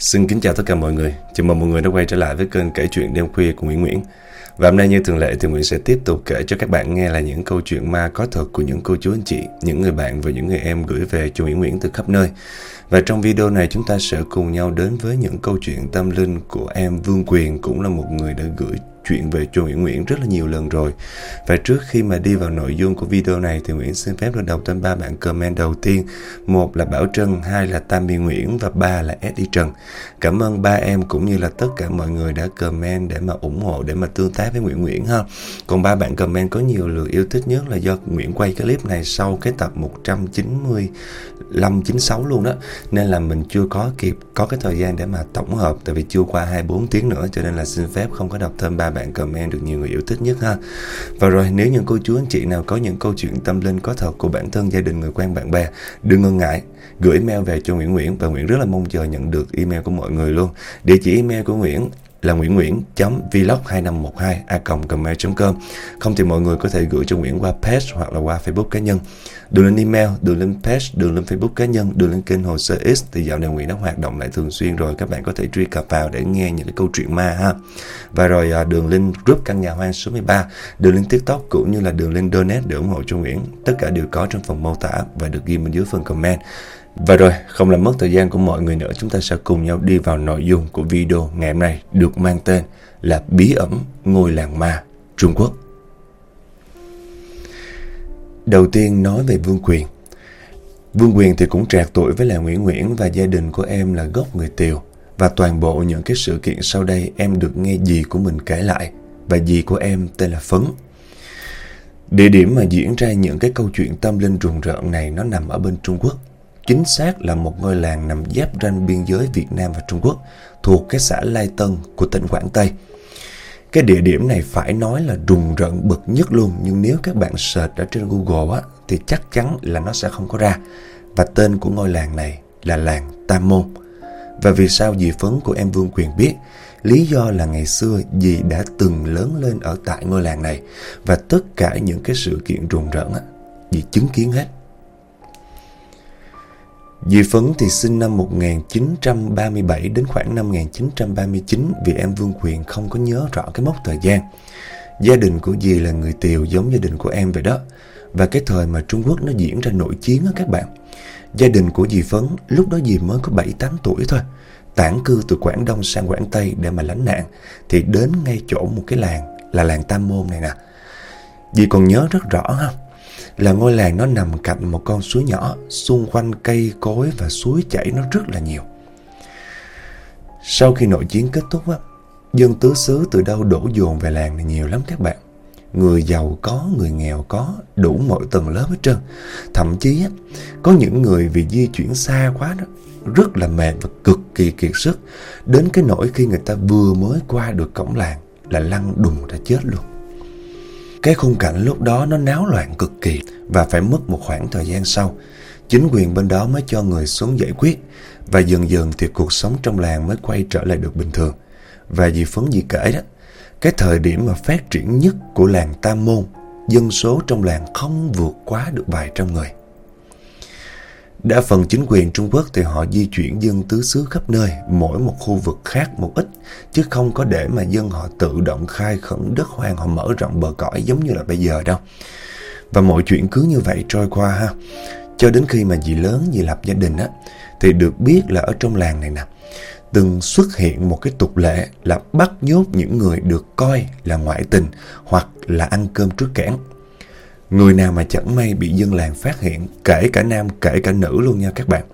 Xin kính chào tất cả mọi người. Chào mừng mọi người đã quay trở lại với kênh kể chuyện đêm khuya của Nguyễn Nguyễn. Và hôm nay như thường lệ thì Nguyễn sẽ tiếp tục kể cho các bạn nghe là những câu chuyện ma có thật của những cô chú anh chị, những người bạn và những người em gửi về cho Nguyễn Nguyễn từ khắp nơi. Và trong video này chúng ta sẽ cùng nhau đến với những câu chuyện tâm linh của em Vương Quyền cũng là một người đã gửi chuyện về cho Nguyễn Nguyễn rất là nhiều lần rồi. Và trước khi mà đi vào nội dung của video này thì Nguyễn xin phép được đọc tên ba bạn comment đầu tiên. Một là Bảo Trân, hai là Tammy Nguyễn và ba là Eddie Trần. Cảm ơn ba em cũng như là tất cả mọi người đã comment để mà ủng hộ, để mà tương tác với Nguyễn Nguyễn ha. Còn ba bạn comment có nhiều lượt yêu thích nhất là do Nguyễn quay cái clip này sau cái tập 195 96 luôn đó. Nên là mình chưa có kịp có cái thời gian để mà tổng hợp tại vì chưa qua 24 tiếng nữa cho nên là xin phép không có đọc thêm ba bạn comment được nhiều người yêu thích nhất ha. Và rồi nếu những cô chú anh chị nào có những câu chuyện tâm linh có thật của bản thân gia đình người quen bạn bè, đừng ngần ngại gửi mail về cho Nguyễn Nguyễn và Nguyễn rất là mong chờ nhận được email của mọi người luôn. Địa chỉ email của Nguyễn là nguyễn nguyễn vlog 2512 a gmail com. Không thì mọi người có thể gửi cho Nguyễn qua page hoặc là qua Facebook cá nhân. Đường lên email đường lên page đường lên Facebook cá nhân đường lên kênh hồ sơ X thì dạo này Nguyễn đã hoạt động lại thường xuyên rồi. Các bạn có thể truy cập vào để nghe những cái câu chuyện ma ha. Và rồi à, đường link group căn nhà hoang số 13 đường link tiktok cũng như là đường link donate để ủng hộ cho Nguyễn. Tất cả đều có trong phần mô tả và được ghi bên dưới phần comment và rồi, không làm mất thời gian của mọi người nữa, chúng ta sẽ cùng nhau đi vào nội dung của video ngày hôm nay được mang tên là Bí ẩn ngôi làng ma Trung Quốc. Đầu tiên nói về Vương Quyền. Vương Quyền thì cũng trạc tuổi với là Nguyễn Nguyễn và gia đình của em là gốc người Tiều. Và toàn bộ những cái sự kiện sau đây em được nghe dì của mình kể lại và dì của em tên là Phấn. Địa điểm mà diễn ra những cái câu chuyện tâm linh rùng rợn này nó nằm ở bên Trung Quốc. Chính xác là một ngôi làng nằm giáp ranh biên giới Việt Nam và Trung Quốc, thuộc cái xã Lai Tân của tỉnh Quảng Tây. Cái địa điểm này phải nói là rùng rợn bậc nhất luôn, nhưng nếu các bạn search ở trên Google á, thì chắc chắn là nó sẽ không có ra. Và tên của ngôi làng này là làng Tam Môn. Và vì sao dì Phấn của em Vương Quyền biết? Lý do là ngày xưa dì đã từng lớn lên ở tại ngôi làng này và tất cả những cái sự kiện rùng rợn á, dì chứng kiến hết. Dì Phấn thì sinh năm 1937 đến khoảng năm 1939 vì em Vương Quyền không có nhớ rõ cái mốc thời gian. Gia đình của dì là người Tiều giống gia đình của em vậy đó. Và cái thời mà Trung Quốc nó diễn ra nội chiến á các bạn. Gia đình của dì Phấn, lúc đó dì mới có 7-8 tuổi thôi. Tản cư từ Quảng Đông sang Quảng Tây để mà lánh nạn thì đến ngay chỗ một cái làng, là làng Tam Môn này nè. Dì còn nhớ rất rõ ha là ngôi làng nó nằm cạnh một con suối nhỏ, xung quanh cây cối và suối chảy nó rất là nhiều. Sau khi nội chiến kết thúc á, dân tứ xứ từ đâu đổ dồn về làng này nhiều lắm các bạn. Người giàu có, người nghèo có, đủ mọi tầng lớp hết trơn. Thậm chí á, có những người vì di chuyển xa quá đó, rất là mệt và cực kỳ kiệt sức. Đến cái nỗi khi người ta vừa mới qua được cổng làng là lăn đùng ra chết luôn. Cái khung cảnh lúc đó nó náo loạn cực kỳ và phải mất một khoảng thời gian sau. Chính quyền bên đó mới cho người xuống giải quyết và dần dần thì cuộc sống trong làng mới quay trở lại được bình thường. Và dì Phấn gì kể đó, cái thời điểm mà phát triển nhất của làng Tam Môn, dân số trong làng không vượt quá được vài trăm người. Đa phần chính quyền Trung Quốc thì họ di chuyển dân tứ xứ khắp nơi, mỗi một khu vực khác một ít, chứ không có để mà dân họ tự động khai khẩn đất hoang họ mở rộng bờ cõi giống như là bây giờ đâu. Và mọi chuyện cứ như vậy trôi qua ha. Cho đến khi mà dì lớn, dì lập gia đình á, thì được biết là ở trong làng này nè, từng xuất hiện một cái tục lệ là bắt nhốt những người được coi là ngoại tình hoặc là ăn cơm trước kẽn. Người nào mà chẳng may bị dân làng phát hiện, kể cả nam, kể cả nữ luôn nha các bạn.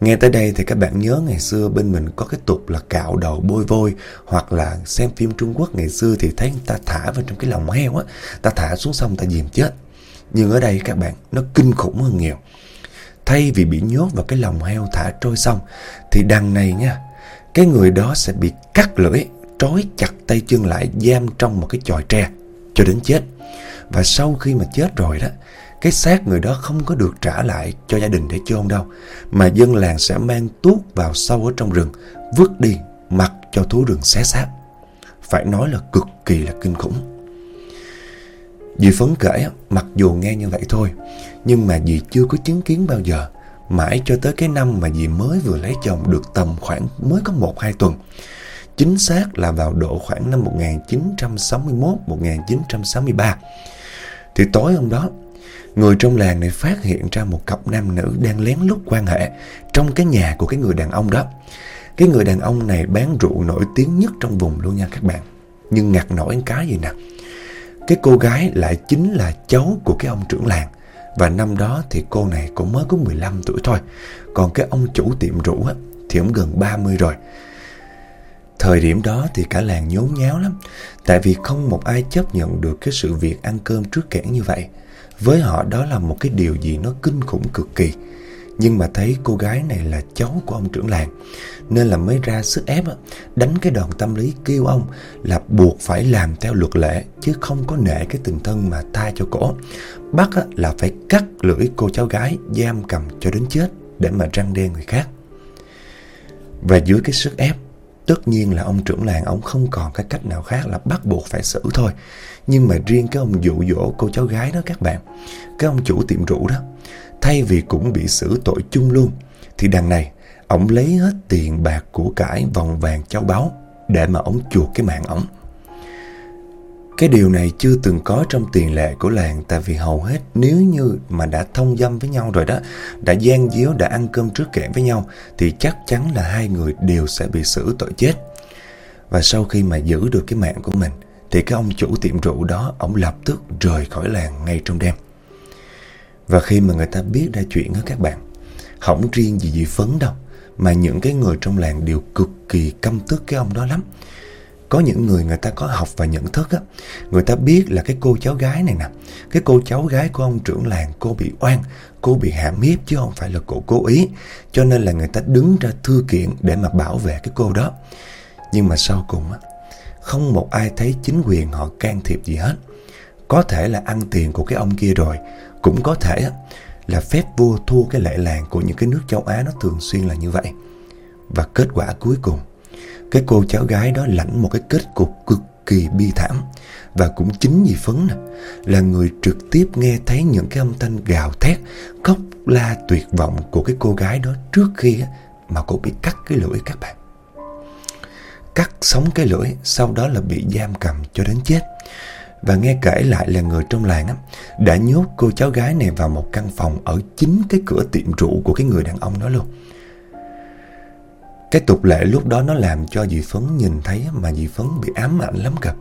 Nghe tới đây thì các bạn nhớ ngày xưa bên mình có cái tục là cạo đầu bôi vôi hoặc là xem phim Trung Quốc ngày xưa thì thấy người ta thả vào trong cái lòng heo á, ta thả xuống sông ta dìm chết. Nhưng ở đây các bạn, nó kinh khủng hơn nhiều. Thay vì bị nhốt vào cái lòng heo thả trôi sông thì đằng này nha, cái người đó sẽ bị cắt lưỡi, trói chặt tay chân lại giam trong một cái chòi tre cho đến chết. Và sau khi mà chết rồi đó, cái xác người đó không có được trả lại cho gia đình để chôn đâu, mà dân làng sẽ mang tuốt vào sâu ở trong rừng, vứt đi, mặc cho thú rừng xé xác. Phải nói là cực kỳ là kinh khủng. Dì phấn kể, mặc dù nghe như vậy thôi, nhưng mà dì chưa có chứng kiến bao giờ, Mãi cho tới cái năm mà dì mới vừa lấy chồng được tầm khoảng mới có 1-2 tuần. Chính xác là vào độ khoảng năm 1961-1963. Thì tối hôm đó, người trong làng này phát hiện ra một cặp nam nữ đang lén lút quan hệ trong cái nhà của cái người đàn ông đó. Cái người đàn ông này bán rượu nổi tiếng nhất trong vùng luôn nha các bạn. Nhưng ngặt nổi cái gì nè. Cái cô gái lại chính là cháu của cái ông trưởng làng. Và năm đó thì cô này cũng mới có 15 tuổi thôi. Còn cái ông chủ tiệm rượu á, thì ông gần 30 rồi. Thời điểm đó thì cả làng nhốn nháo lắm. Tại vì không một ai chấp nhận được cái sự việc ăn cơm trước kẽn như vậy. Với họ đó là một cái điều gì nó kinh khủng cực kỳ. Nhưng mà thấy cô gái này là cháu của ông trưởng làng, Nên là mới ra sức ép Đánh cái đòn tâm lý kêu ông Là buộc phải làm theo luật lệ, Chứ không có nể cái tình thân mà tha cho cổ Bắt là phải cắt lưỡi cô cháu gái, Giam cầm cho đến chết Để mà răng đe người khác Và dưới cái sức ép Tất nhiên là ông trưởng làng ông không còn cái cách nào khác là bắt buộc phải xử thôi Nhưng mà riêng cái ông dụ dỗ cô cháu gái đó các bạn Cái ông chủ tiệm rượu đó thay vì cũng bị xử tội chung luôn, thì đằng này, ông lấy hết tiền bạc của cải vòng vàng châu báu để mà ông chuộc cái mạng ông. Cái điều này chưa từng có trong tiền lệ của làng tại vì hầu hết nếu như mà đã thông dâm với nhau rồi đó, đã gian díu, đã ăn cơm trước kẽm với nhau thì chắc chắn là hai người đều sẽ bị xử tội chết. Và sau khi mà giữ được cái mạng của mình thì cái ông chủ tiệm rượu đó ông lập tức rời khỏi làng ngay trong đêm. Và khi mà người ta biết ra chuyện đó các bạn Không riêng gì gì phấn đâu Mà những cái người trong làng đều cực kỳ căm tức cái ông đó lắm có những người người ta có học và nhận thức á. Người ta biết là cái cô cháu gái này nè Cái cô cháu gái của ông trưởng làng Cô bị oan Cô bị hãm hiếp chứ không phải là cô cố ý. Cho nên là người ta đứng ra thư kiện Để mà bảo vệ cái cô đó. Nhưng mà sau cùng á Không một ai thấy chính quyền họ can thiệp gì hết. Có thể là ăn tiền của cái ông kia rồi cũng có thể á là phép vua thua cái lệ làng của những cái nước châu Á nó thường xuyên là như vậy. Và kết quả cuối cùng, cái cô cháu gái đó lãnh một cái kết cục cực kỳ bi thảm. Và cũng chính vì Phấn nè, là người trực tiếp nghe thấy những cái âm thanh gào thét, khóc la tuyệt vọng của cái cô gái đó trước khi mà cô bị cắt cái lưỡi các bạn. Cắt sống cái lưỡi, sau đó là bị giam cầm cho đến chết. Và nghe kể lại là người trong làng á, đã nhốt cô cháu gái này vào một căn phòng ở chính cái cửa tiệm rượu của cái người đàn ông đó luôn. Cái tục lệ lúc đó nó làm cho dì Phấn nhìn thấy mà dì Phấn bị ám ảnh lắm cả.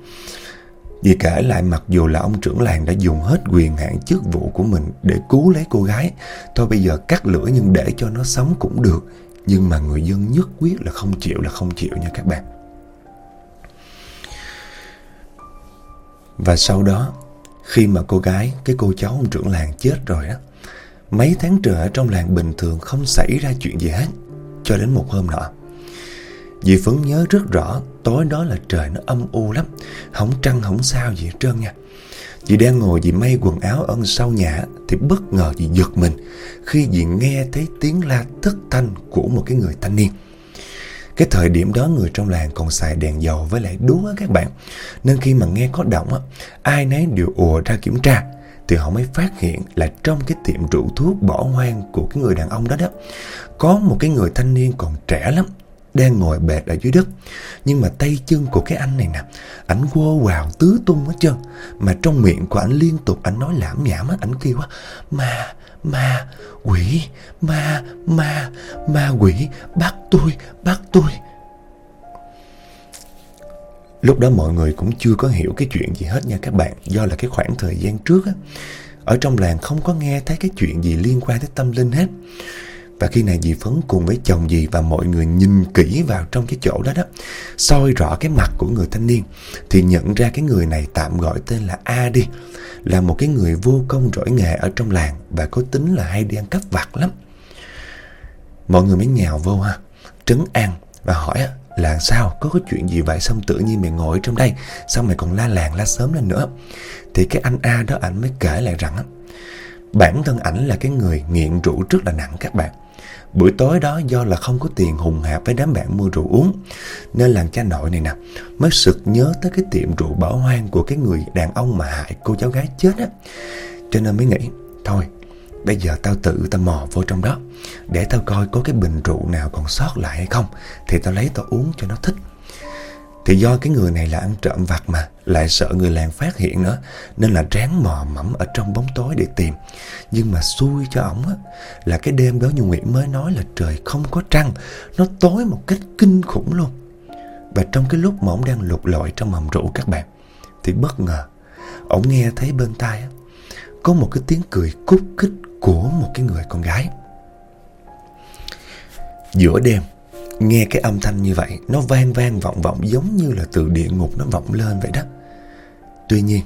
Dì kể lại mặc dù là ông trưởng làng đã dùng hết quyền hạn chức vụ của mình để cứu lấy cô gái. Thôi bây giờ cắt lưỡi nhưng để cho nó sống cũng được. Nhưng mà người dân nhất quyết là không chịu là không chịu nha các bạn. Và sau đó, khi mà cô gái, cái cô cháu ông trưởng làng chết rồi đó, mấy tháng trời ở trong làng bình thường không xảy ra chuyện gì hết, cho đến một hôm nọ. Dì Phấn nhớ rất rõ, tối đó là trời nó âm u lắm, không trăng không sao gì hết trơn nha. Dì đang ngồi dì may quần áo ở sau nhà thì bất ngờ dì giật mình khi dì nghe thấy tiếng la thất thanh của một cái người thanh niên. Cái thời điểm đó người trong làng còn xài đèn dầu với lại đúa á các bạn. Nên khi mà nghe có động á, ai nấy đều ùa ra kiểm tra. Thì họ mới phát hiện là trong cái tiệm rượu thuốc bỏ hoang của cái người đàn ông đó đó. Có một cái người thanh niên còn trẻ lắm, đang ngồi bệt ở dưới đất. Nhưng mà tay chân của cái anh này nè, ảnh quơ quào tứ tung hết trơn. Mà trong miệng của ảnh liên tục ảnh nói lảm nhảm á, ảnh kêu á, ma, ma, quỷ, ma, ma, ma quỷ, bắt tôi, bắt tôi. Lúc đó mọi người cũng chưa có hiểu cái chuyện gì hết nha các bạn, Do là cái khoảng thời gian trước á. Ở trong làng không có nghe thấy cái chuyện gì liên quan tới tâm linh hết. Và khi này dì Phấn cùng với chồng dì và mọi người nhìn kỹ vào trong cái chỗ đó đó, soi rõ cái mặt của người thanh niên, Thì nhận ra cái người này tạm gọi tên là A đi, Là một cái người vô công rỗi nghề ở trong làng Và có tính là hay đi ăn cắp vặt lắm. Mọi người mới nhào vô ha, Trấn an và hỏi là sao? Có cái chuyện gì vậy? Xong tự nhiên mày ngồi trong đây? Sao mày còn la làng la sớm lên nữa? Thì cái anh A đó, ảnh mới kể lại rằng bản thân ảnh là cái người nghiện rượu rất là nặng các bạn. Buổi tối đó do là không có tiền hùng hạp với đám bạn mua rượu uống, Nên làng cha nội này nè Mới sực nhớ tới cái tiệm rượu bỏ hoang của cái người đàn ông mà hại cô cháu gái chết á. Cho nên mới nghĩ, Thôi Bây giờ tao tự tao mò vô trong đó. Để tao coi có cái bình rượu nào còn sót lại hay không, Thì tao lấy tao uống cho nó thích. Thì do cái người này là ăn trộm vặt mà, Lại sợ người làng phát hiện nữa, Nên là ráng mò mẫm ở trong bóng tối để tìm. Nhưng mà xui cho ổng á, Là cái đêm đó Như Nguyễn mới nói là trời không có trăng, Nó tối một cách kinh khủng luôn. Và trong cái lúc mà ổng đang lục lọi trong mầm rượu các bạn, Thì bất ngờ, Ổng nghe thấy bên tai á, Có một cái tiếng cười cúc kích của một cái người con gái. Giữa đêm, Nghe cái âm thanh như vậy, Nó vang vang vọng vọng giống như là từ địa ngục nó vọng lên vậy đó. Tuy nhiên,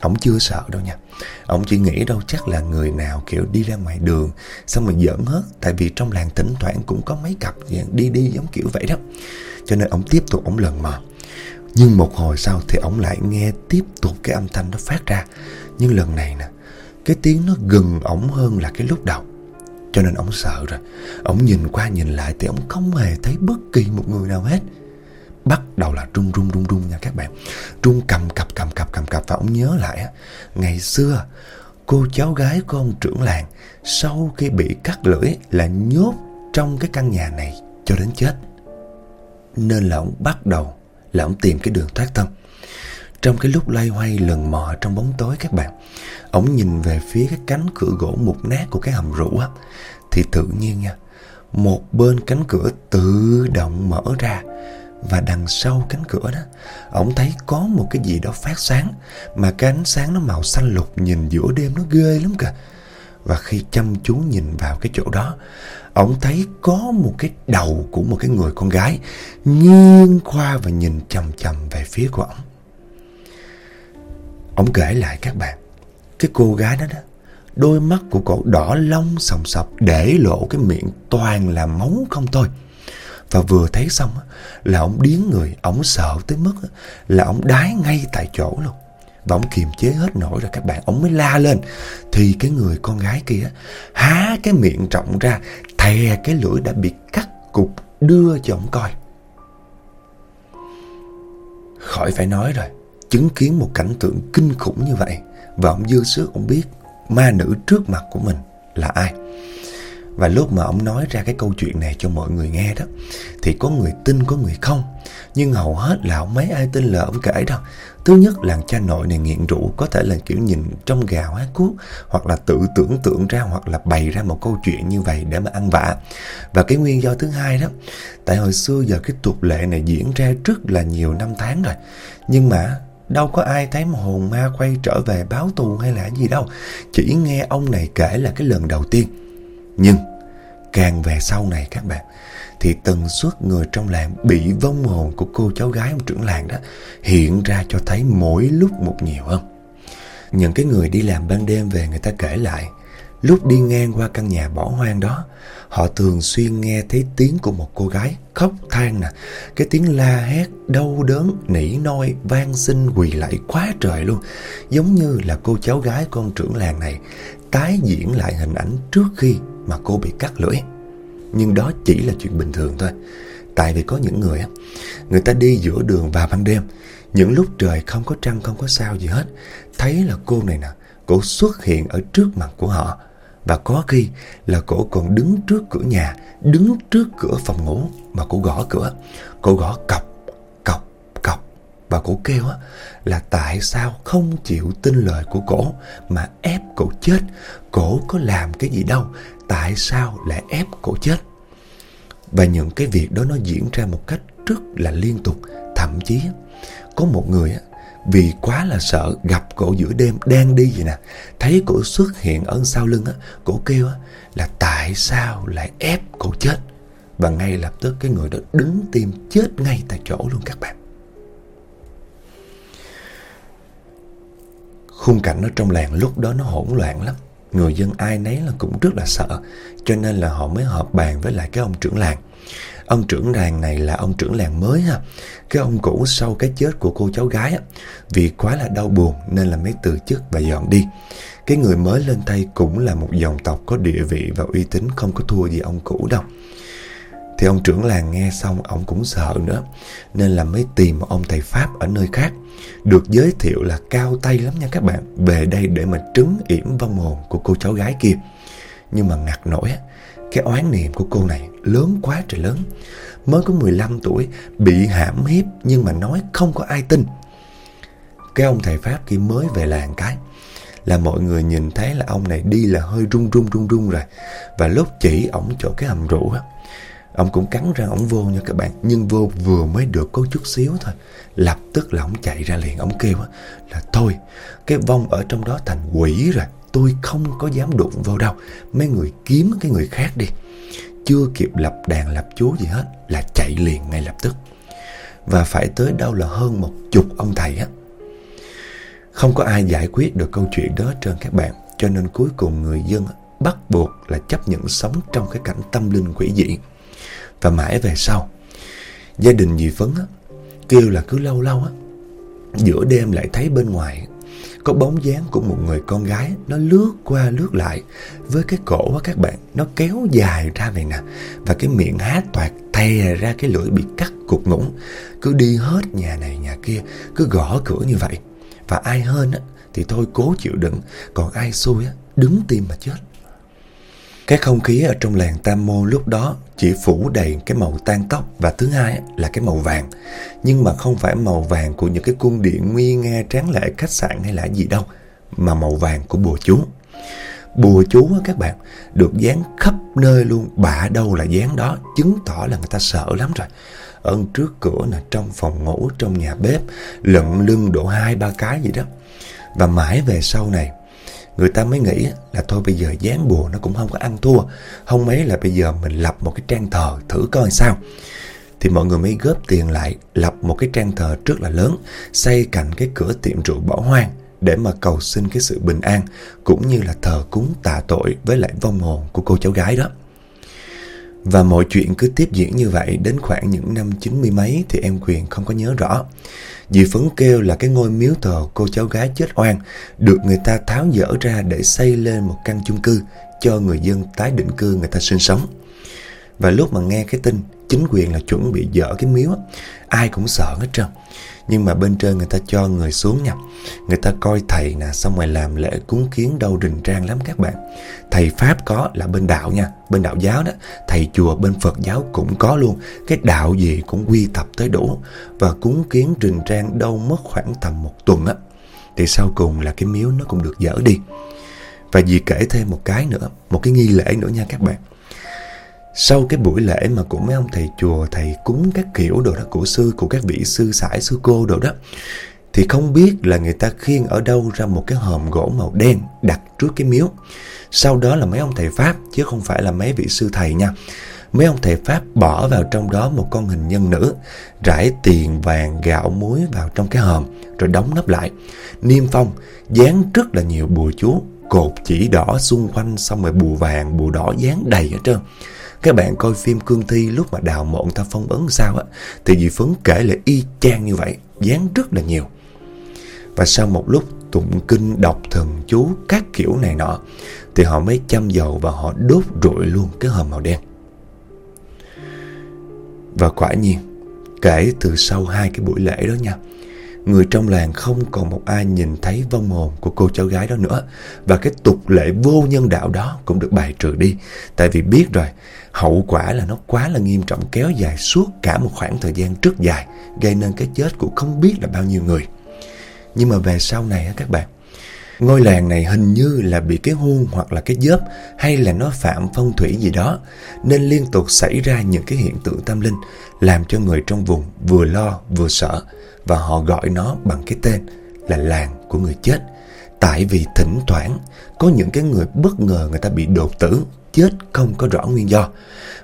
Ông chưa sợ đâu nha. Ông chỉ nghĩ đâu chắc là người nào, kiểu, đi ra ngoài đường, Xong rồi giỡn hết, Tại vì trong làng thỉnh thoảng cũng có mấy cặp đi đi giống kiểu vậy đó. Cho nên ông tiếp tục, ông lần mò. Nhưng một hồi sau thì ông lại nghe tiếp tục cái âm thanh nó phát ra. Nhưng lần này nè cái tiếng nó gần ổng hơn là cái lúc đầu. Cho nên ổng sợ rồi. Ổng nhìn qua nhìn lại thì ổng không hề thấy bất kỳ một người nào hết. Bắt đầu là run run run run nha các bạn. Run cầm cập cầm cập cầm cập. Và ổng nhớ lại Ngày xưa, cô cháu gái của ông trưởng làng Sau khi bị cắt lưỡi Là nhốt trong cái căn nhà này Cho đến chết. Nên là ổng bắt đầu Là ổng tìm cái đường thoát thân. Trong cái lúc lay hoay, lần mò trong bóng tối các bạn Ông nhìn về phía cái cánh cửa gỗ mục nát của cái hầm rượu á, Thì tự nhiên nha, Một bên cánh cửa tự động mở ra và đằng sau cánh cửa đó Ông thấy có một cái gì đó phát sáng, Mà cái ánh sáng nó màu xanh lục Nhìn giữa đêm nó ghê lắm kìa. Và khi chăm chú nhìn vào cái chỗ đó Ông thấy có một cái đầu của một cái người con gái Nghiêng qua và nhìn chầm chầm về phía của ông Ông kể lại các bạn Cái cô gái đó đó Đôi mắt của cậu đỏ long sòng sọc Để lộ cái miệng toàn là máu không thôi và vừa thấy xong là ông điếng người, ông sợ tới mức là ông đái ngay tại chỗ luôn. Và ông kiềm chế hết nổi rồi các bạn, ông mới la lên. Thì cái người con gái kia há cái miệng rộng ra, thè cái lưỡi đã bị cắt cục đưa cho ông coi. Khỏi phải nói rồi, chứng kiến một cảnh tượng kinh khủng như vậy. Và ông dư sức ông biết ma nữ trước mặt của mình là ai. Và lúc mà ông nói ra cái câu chuyện này cho mọi người nghe đó, Thì có người tin, có người không Nhưng hầu hết là không mấy ai tin lời ông kể đâu Thứ nhất là cha nội này nghiện rượu, Có thể là kiểu nhìn trong gà hóa cuốc, Hoặc là tự tưởng tượng ra, Hoặc là bày ra một câu chuyện như vậy để mà ăn vạ Và cái nguyên do thứ hai đó, Tại hồi xưa giờ cái tục lệ này diễn ra rất là nhiều năm tháng rồi Nhưng mà Đâu có ai thấy một hồn ma quay trở về báo thù hay là gì đâu Chỉ nghe ông này kể là cái lần đầu tiên nhưng, càng về sau này các bạn, thì tần suất người trong làng bị vong hồn của cô cháu gái ông trưởng làng đó hiện ra cho thấy mỗi lúc một nhiều hơn. Những cái người đi làm ban đêm về người ta kể lại, Lúc đi ngang qua căn nhà bỏ hoang đó Họ thường xuyên nghe thấy tiếng của một cô gái khóc than nè. Cái tiếng la hét, đau đớn, nỉ noi van xin quỳ lại quá trời luôn. Giống như là cô cháu gái con trưởng làng này Tái diễn lại hình ảnh trước khi mà cô bị cắt lưỡi. Nhưng đó chỉ là chuyện bình thường thôi. Tại vì có những người á, Người ta đi giữa đường vào ban đêm. Những lúc trời không có trăng, không có sao gì hết. Thấy là cô này nè, Cô xuất hiện ở trước mặt của họ. Và có khi là cổ còn đứng trước cửa nhà, Đứng trước cửa phòng ngủ Mà cổ gõ cửa cổ gõ cọc cọc cọc Và cổ kêu á là tại sao không chịu tin lời của cổ Mà ép cổ chết Cổ có làm cái gì đâu tại sao lại ép cổ chết. Và những cái việc đó nó diễn ra một cách rất là liên tục. Thậm chí có một người vì quá là sợ gặp cổ giữa đêm đang đi vậy nè. Thấy cổ xuất hiện ở sau lưng á, cổ kêu là tại sao lại ép cổ chết. Và ngay lập tức cái người đó đứng tim chết ngay tại chỗ luôn các bạn. Khung cảnh ở trong làng lúc đó nó hỗn loạn lắm người dân ai nấy là cũng rất là sợ cho nên là họ mới họp bàn với lại cái ông trưởng làng ông trưởng làng này là ông trưởng làng mới ha. Cái ông cũ sau cái chết của cô cháu gái á vì quá là đau buồn nên là mới từ chức và dọn đi. Cái người mới lên thay cũng là một dòng tộc có địa vị và uy tín không có thua gì ông cũ đâu. Thì ông trưởng làng nghe xong ông cũng sợ nữa Nên là mới tìm một ông thầy Pháp ở nơi khác. Được giới thiệu là cao tay lắm nha các bạn Về đây để mà trứng yểm vong hồn của cô cháu gái kia. Nhưng mà ngặt nổi á, cái oán niệm của cô này lớn quá trời lớn. Mới có 15 tuổi, bị hãm hiếp nhưng mà nói không có ai tin. Cái ông thầy Pháp kia mới về làng cái là mọi người nhìn thấy là ông này đi là hơi run run run run rồi. Và lúc chỉ ổng chỗ cái hầm rượu á, ông cũng cắn ra ổng vô nha các bạn. Nhưng vô vừa mới được có chút xíu thôi. Lập tức là ổng chạy ra liền, ổng kêu á, là thôi, cái vong ở trong đó thành quỷ rồi. Tôi không có dám đụng vào đâu. Mấy người kiếm cái người khác đi. Chưa kịp lập đàn lập chúa gì hết là chạy liền ngay lập tức. Và phải tới đâu là hơn một chục ông thầy á không có ai giải quyết được câu chuyện đó trơn các bạn Cho nên cuối cùng người dân bắt buộc là chấp nhận sống trong cái cảnh tâm linh quỷ dị Và mãi về sau Gia đình dì Phấn á, kêu là cứ lâu lâu á Giữa đêm lại thấy bên ngoài có bóng dáng của một người con gái Nó lướt qua lướt lại. Với cái cổ á các bạn Nó kéo dài ra vậy nè. Và cái miệng hát toạt thè ra cái lưỡi bị cắt cục ngủng. Cứ đi hết nhà này nhà kia Cứ gõ cửa như vậy. Và ai hơn á, thì thôi cố chịu đựng. Còn ai xui á, đứng tim mà chết. Cái không khí ở trong làng Tam Mô lúc đó Chỉ phủ đầy cái màu tan tóc Và thứ hai là cái màu vàng. Nhưng mà không phải màu vàng của những cái cung điện nguy nga tráng lệ khách sạn hay là gì đâu, Mà màu vàng của bùa chú. Bùa chú các bạn, Được dán khắp nơi luôn. Bả đâu là dán đó, Chứng tỏ là người ta sợ lắm rồi. Ở trước cửa là trong phòng ngủ, trong nhà bếp lận lưng độ hai ba cái gì đó. Và mãi về sau này người ta mới nghĩ là thôi bây giờ dán bùa nó cũng không có ăn thua. Không mấy là bây giờ mình lập một cái trang thờ thử coi sao. Thì mọi người mới góp tiền lại lập một cái trang thờ rất là lớn, xây cạnh cái cửa tiệm rượu bỏ hoang để mà cầu xin cái sự bình an, cũng như là thờ cúng tạ tội với lại vong hồn của cô cháu gái đó và mọi chuyện cứ tiếp diễn như vậy đến khoảng những năm chín mươi mấy thì em Quyền không có nhớ rõ. Dì Phấn kêu là cái ngôi miếu thờ cô cháu gái chết oan, được người ta tháo dỡ ra để xây lên một căn chung cư cho người dân tái định cư người ta sinh sống. Và lúc mà nghe cái tin, chính quyền là chuẩn bị dỡ cái miếu ai cũng sợ hết trơn. Nhưng mà bên trên người ta cho người xuống nha. Người ta coi thầy nè, Xong rồi làm lễ cúng kiến đâu rình trang lắm các bạn. Thầy Pháp có là bên đạo nha, Bên đạo giáo đó. Thầy chùa bên Phật giáo cũng có luôn. Cái đạo gì cũng quy tập tới đủ. Và cúng kiến rình trang đâu mất khoảng tầm một tuần á. Thì sau cùng là cái miếu nó cũng được dỡ đi. Và dì kể thêm một cái nữa, Một cái nghi lễ nữa nha các bạn sau cái buổi lễ mà của mấy ông thầy chùa, thầy cúng các kiểu đồ đó, của sư, của các vị sư sãi, sư cô đồ đó, thì không biết là người ta khiêng ở đâu ra một cái hòm gỗ màu đen đặt trước cái miếu. Sau đó là mấy ông thầy pháp, chứ không phải là mấy vị sư thầy nha. Mấy ông thầy pháp bỏ vào trong đó một con hình nhân nữ, rải tiền, vàng, gạo, muối vào trong cái hòm, rồi đóng nắp lại. Niêm phong, dán rất là nhiều bùa chú, cột chỉ đỏ xung quanh, xong rồi bùa vàng, bùa đỏ dán đầy ở trơn các bạn coi phim Cương Thi lúc mà đào mộ người ta phong ấn sao á, Thì dì Phấn kể lại y chang như vậy, Dán rất là nhiều. Và sau một lúc tụng kinh đọc thần chú các kiểu này nọ, Thì họ mới chăm dầu và họ đốt rụi luôn cái hòm màu đen. Và quả nhiên, Kể từ sau hai cái buổi lễ đó nha, Người trong làng không còn một ai nhìn thấy vong hồn của cô cháu gái đó nữa. Và cái tục lệ vô nhân đạo đó cũng được bài trừ đi, Tại vì biết rồi Hậu quả là nó quá là nghiêm trọng kéo dài suốt cả một khoảng thời gian rất dài Gây nên cái chết của không biết là bao nhiêu người Nhưng mà về sau này các bạn Ngôi làng này hình như là bị cái hôn hoặc là cái dớp hay là nó phạm phong thủy gì đó nên liên tục xảy ra những cái hiện tượng tâm linh làm cho người trong vùng vừa lo vừa sợ và họ gọi nó bằng cái tên là làng của người chết. Tại vì thỉnh thoảng có những cái người bất ngờ người ta bị đột tử, chết không có rõ nguyên do.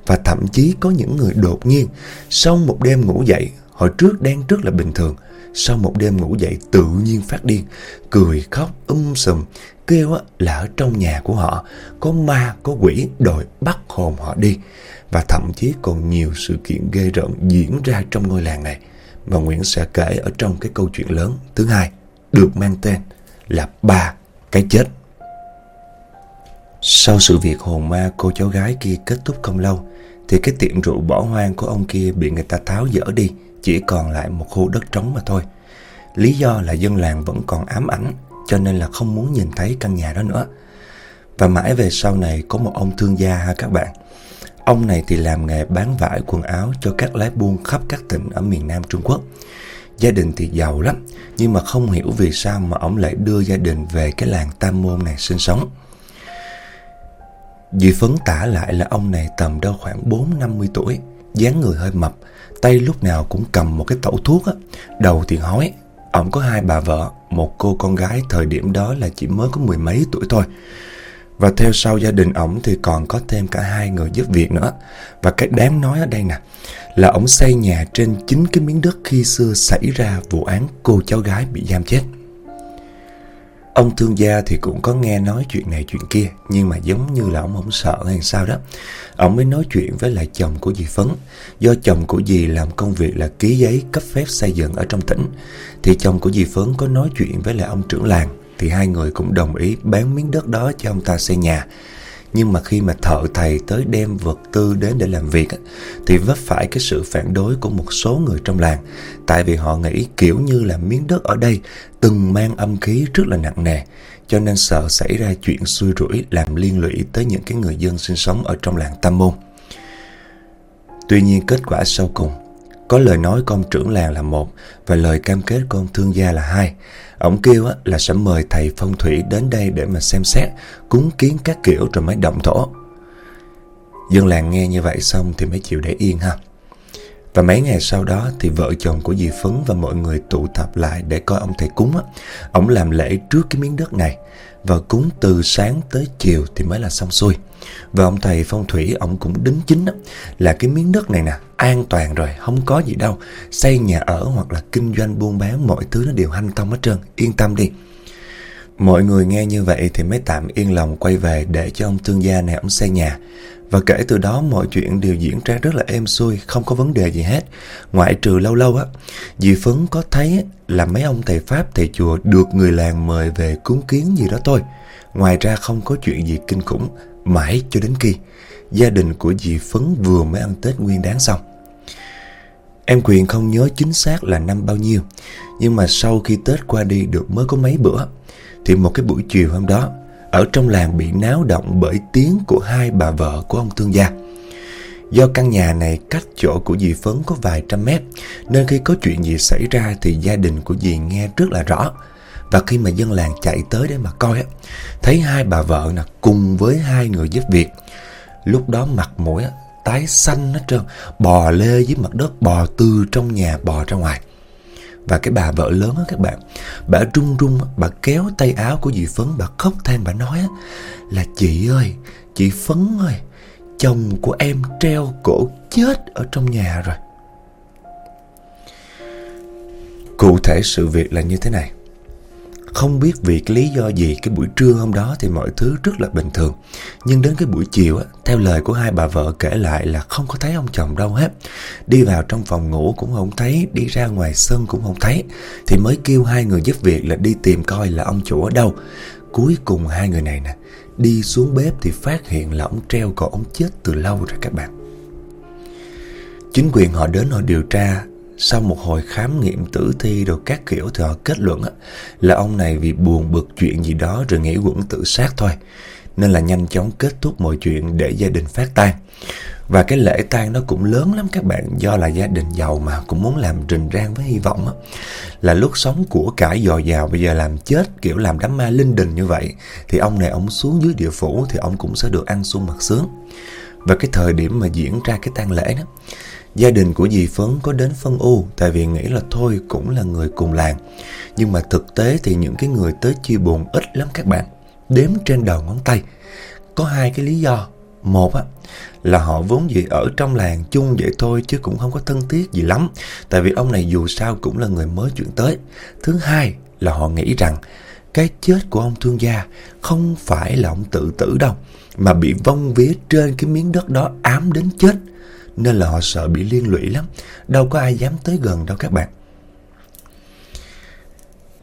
Và thậm chí có những người đột nhiên sau một đêm ngủ dậy, họ trước đang rất là bình thường, sau một đêm ngủ dậy tự nhiên phát điên, cười khóc um sùm, kêu là ở trong nhà của họ có ma, có quỷ đòi bắt hồn họ đi. Và thậm chí còn nhiều sự kiện ghê rợn diễn ra trong ngôi làng này mà Nguyễn sẽ kể ở trong cái câu chuyện lớn thứ hai được mang tên là ba cái chết. Sau sự việc hồn ma cô cháu gái kia kết thúc không lâu thì cái tiệm rượu bỏ hoang của ông kia bị người ta tháo dỡ đi chỉ còn lại một khu đất trống mà thôi. Lý do là dân làng vẫn còn ám ảnh cho nên là không muốn nhìn thấy căn nhà đó nữa. Và mãi về sau này có một ông thương gia ha các bạn. Ông này thì làm nghề bán vải quần áo cho các lái buôn khắp các tỉnh ở miền Nam Trung Quốc. Gia đình thì giàu lắm, nhưng mà không hiểu vì sao mà ông lại đưa gia đình về cái làng Tam Môn này sinh sống. Dì Phấn tả lại là ông này tầm đâu khoảng 4-50 tuổi, dáng người hơi mập, tay lúc nào cũng cầm một cái tẩu thuốc á, đầu thì hói. Ông có hai bà vợ, một cô con gái thời điểm đó là chỉ mới có mười mấy tuổi thôi. Và theo sau gia đình ổng thì còn có thêm cả hai người giúp việc nữa. Và cái đáng nói ở đây nè, là ổng xây nhà trên chính cái miếng đất khi xưa xảy ra vụ án cô cháu gái bị giam chết. Ông thương gia thì cũng có nghe nói chuyện này chuyện kia, Nhưng mà giống như là ông không sợ hay sao đó. Ông mới nói chuyện với lại chồng của dì Phấn. Do chồng của dì làm công việc là ký giấy cấp phép xây dựng ở trong tỉnh, Thì chồng của dì Phấn có nói chuyện với lại ông trưởng làng, Thì hai người cũng đồng ý bán miếng đất đó cho ông ta xây nhà nhưng mà khi mà thợ thầy tới đem vật tư đến để làm việc thì vấp phải cái sự phản đối của một số người trong làng tại vì họ nghĩ kiểu như là miếng đất ở đây từng mang âm khí rất là nặng nề, cho nên sợ xảy ra chuyện xui rủi làm liên lụy tới những cái người dân sinh sống ở trong làng Tam Môn. Tuy nhiên kết quả sau cùng có lời nói con trưởng làng là một và lời cam kết con thương gia là hai. Ông kêu á, là sẽ mời thầy phong thủy đến đây để mà xem xét, cúng kiến các kiểu rồi mới động thổ. Dân làng nghe như vậy xong thì mới chịu để yên ha. Và mấy ngày sau đó thì vợ chồng của dì Phấn và mọi người tụ tập lại để coi ông thầy cúng á. Ông làm lễ trước cái miếng đất này và cúng từ sáng tới chiều thì mới là xong xuôi. Và ông thầy phong thủy ông cũng đính chính đó, là cái miếng đất này nè an toàn rồi, không có gì đâu. Xây nhà ở hoặc là kinh doanh buôn bán mọi thứ nó đều hanh thông hết trơn, yên tâm đi. Mọi người nghe như vậy thì mới tạm yên lòng quay về để cho ông thương gia này ông xây nhà. Và kể từ đó mọi chuyện đều diễn ra rất là êm xuôi, không có vấn đề gì hết. Ngoại trừ lâu lâu á, dì Phấn có thấy là mấy ông thầy Pháp thầy chùa được người làng mời về cúng kiến gì đó thôi. Ngoài ra không có chuyện gì kinh khủng, mãi cho đến khi gia đình của dì Phấn vừa mới ăn Tết Nguyên đáng xong. Em Quyền không nhớ chính xác là năm bao nhiêu, nhưng mà sau khi Tết qua đi được mới có mấy bữa, thì một cái buổi chiều hôm đó, ở trong làng bị náo động bởi tiếng của hai bà vợ của ông thương gia. Do căn nhà này cách chỗ của dì Phấn có vài trăm mét, nên khi có chuyện gì xảy ra thì gia đình của dì nghe rất là rõ. Và khi mà dân làng chạy tới để mà coi á, thấy hai bà vợ nè cùng với hai người giúp việc. Lúc đó mặt mũi á, tái xanh hết trơn, bò lê dưới mặt đất, bò từ trong nhà bò ra ngoài. Và cái bà vợ lớn á các bạn Bà run run Bà kéo tay áo của dì Phấn Bà khóc than bà nói Là chị ơi Chị Phấn ơi Chồng của em treo cổ chết Ở trong nhà rồi Cụ thể sự việc là như thế này không biết vì cái lý do gì cái buổi trưa hôm đó thì mọi thứ rất là bình thường. Nhưng đến cái buổi chiều á, theo lời của hai bà vợ kể lại là không có thấy ông chồng đâu hết. Đi vào trong phòng ngủ cũng không thấy, đi ra ngoài sân cũng không thấy. Thì mới kêu hai người giúp việc là đi tìm coi là ông chủ ở đâu. Cuối cùng hai người này nè, đi xuống bếp thì phát hiện là ông treo cổ ông chết từ lâu rồi các bạn. Chính quyền họ đến họ điều tra sau một hồi khám nghiệm tử thi rồi các kiểu thì họ kết luận là ông này vì buồn bực chuyện gì đó rồi nghĩ quẩn tự sát thôi. Nên là nhanh chóng kết thúc mọi chuyện để gia đình phát tang. Và cái lễ tang nó cũng lớn lắm các bạn, Do là gia đình giàu mà, cũng muốn làm rình rang với hy vọng á Là lúc sống của cải dò dào bây giờ làm chết, kiểu làm đám ma linh đình như vậy, Thì ông này ông xuống dưới địa phủ thì ông cũng sẽ được ăn sung mặt sướng Và cái thời điểm mà diễn ra cái tang lễ đó Gia đình của dì Phấn có đến phân u tại vì nghĩ là thôi cũng là người cùng làng. Nhưng mà thực tế thì những cái người tới chia buồn ít lắm các bạn. Đếm trên đầu ngón tay. Có hai cái lý do. Một á, là họ vốn gì ở trong làng chung vậy thôi chứ cũng không có thân thiết gì lắm. Tại vì ông này dù sao cũng là người mới chuyển tới. Thứ hai là họ nghĩ rằng cái chết của ông thương gia không phải là ông tự tử đâu. Mà bị vong vía trên cái miếng đất đó ám đến chết nên là họ sợ bị liên lụy lắm Đâu có ai dám tới gần đâu các bạn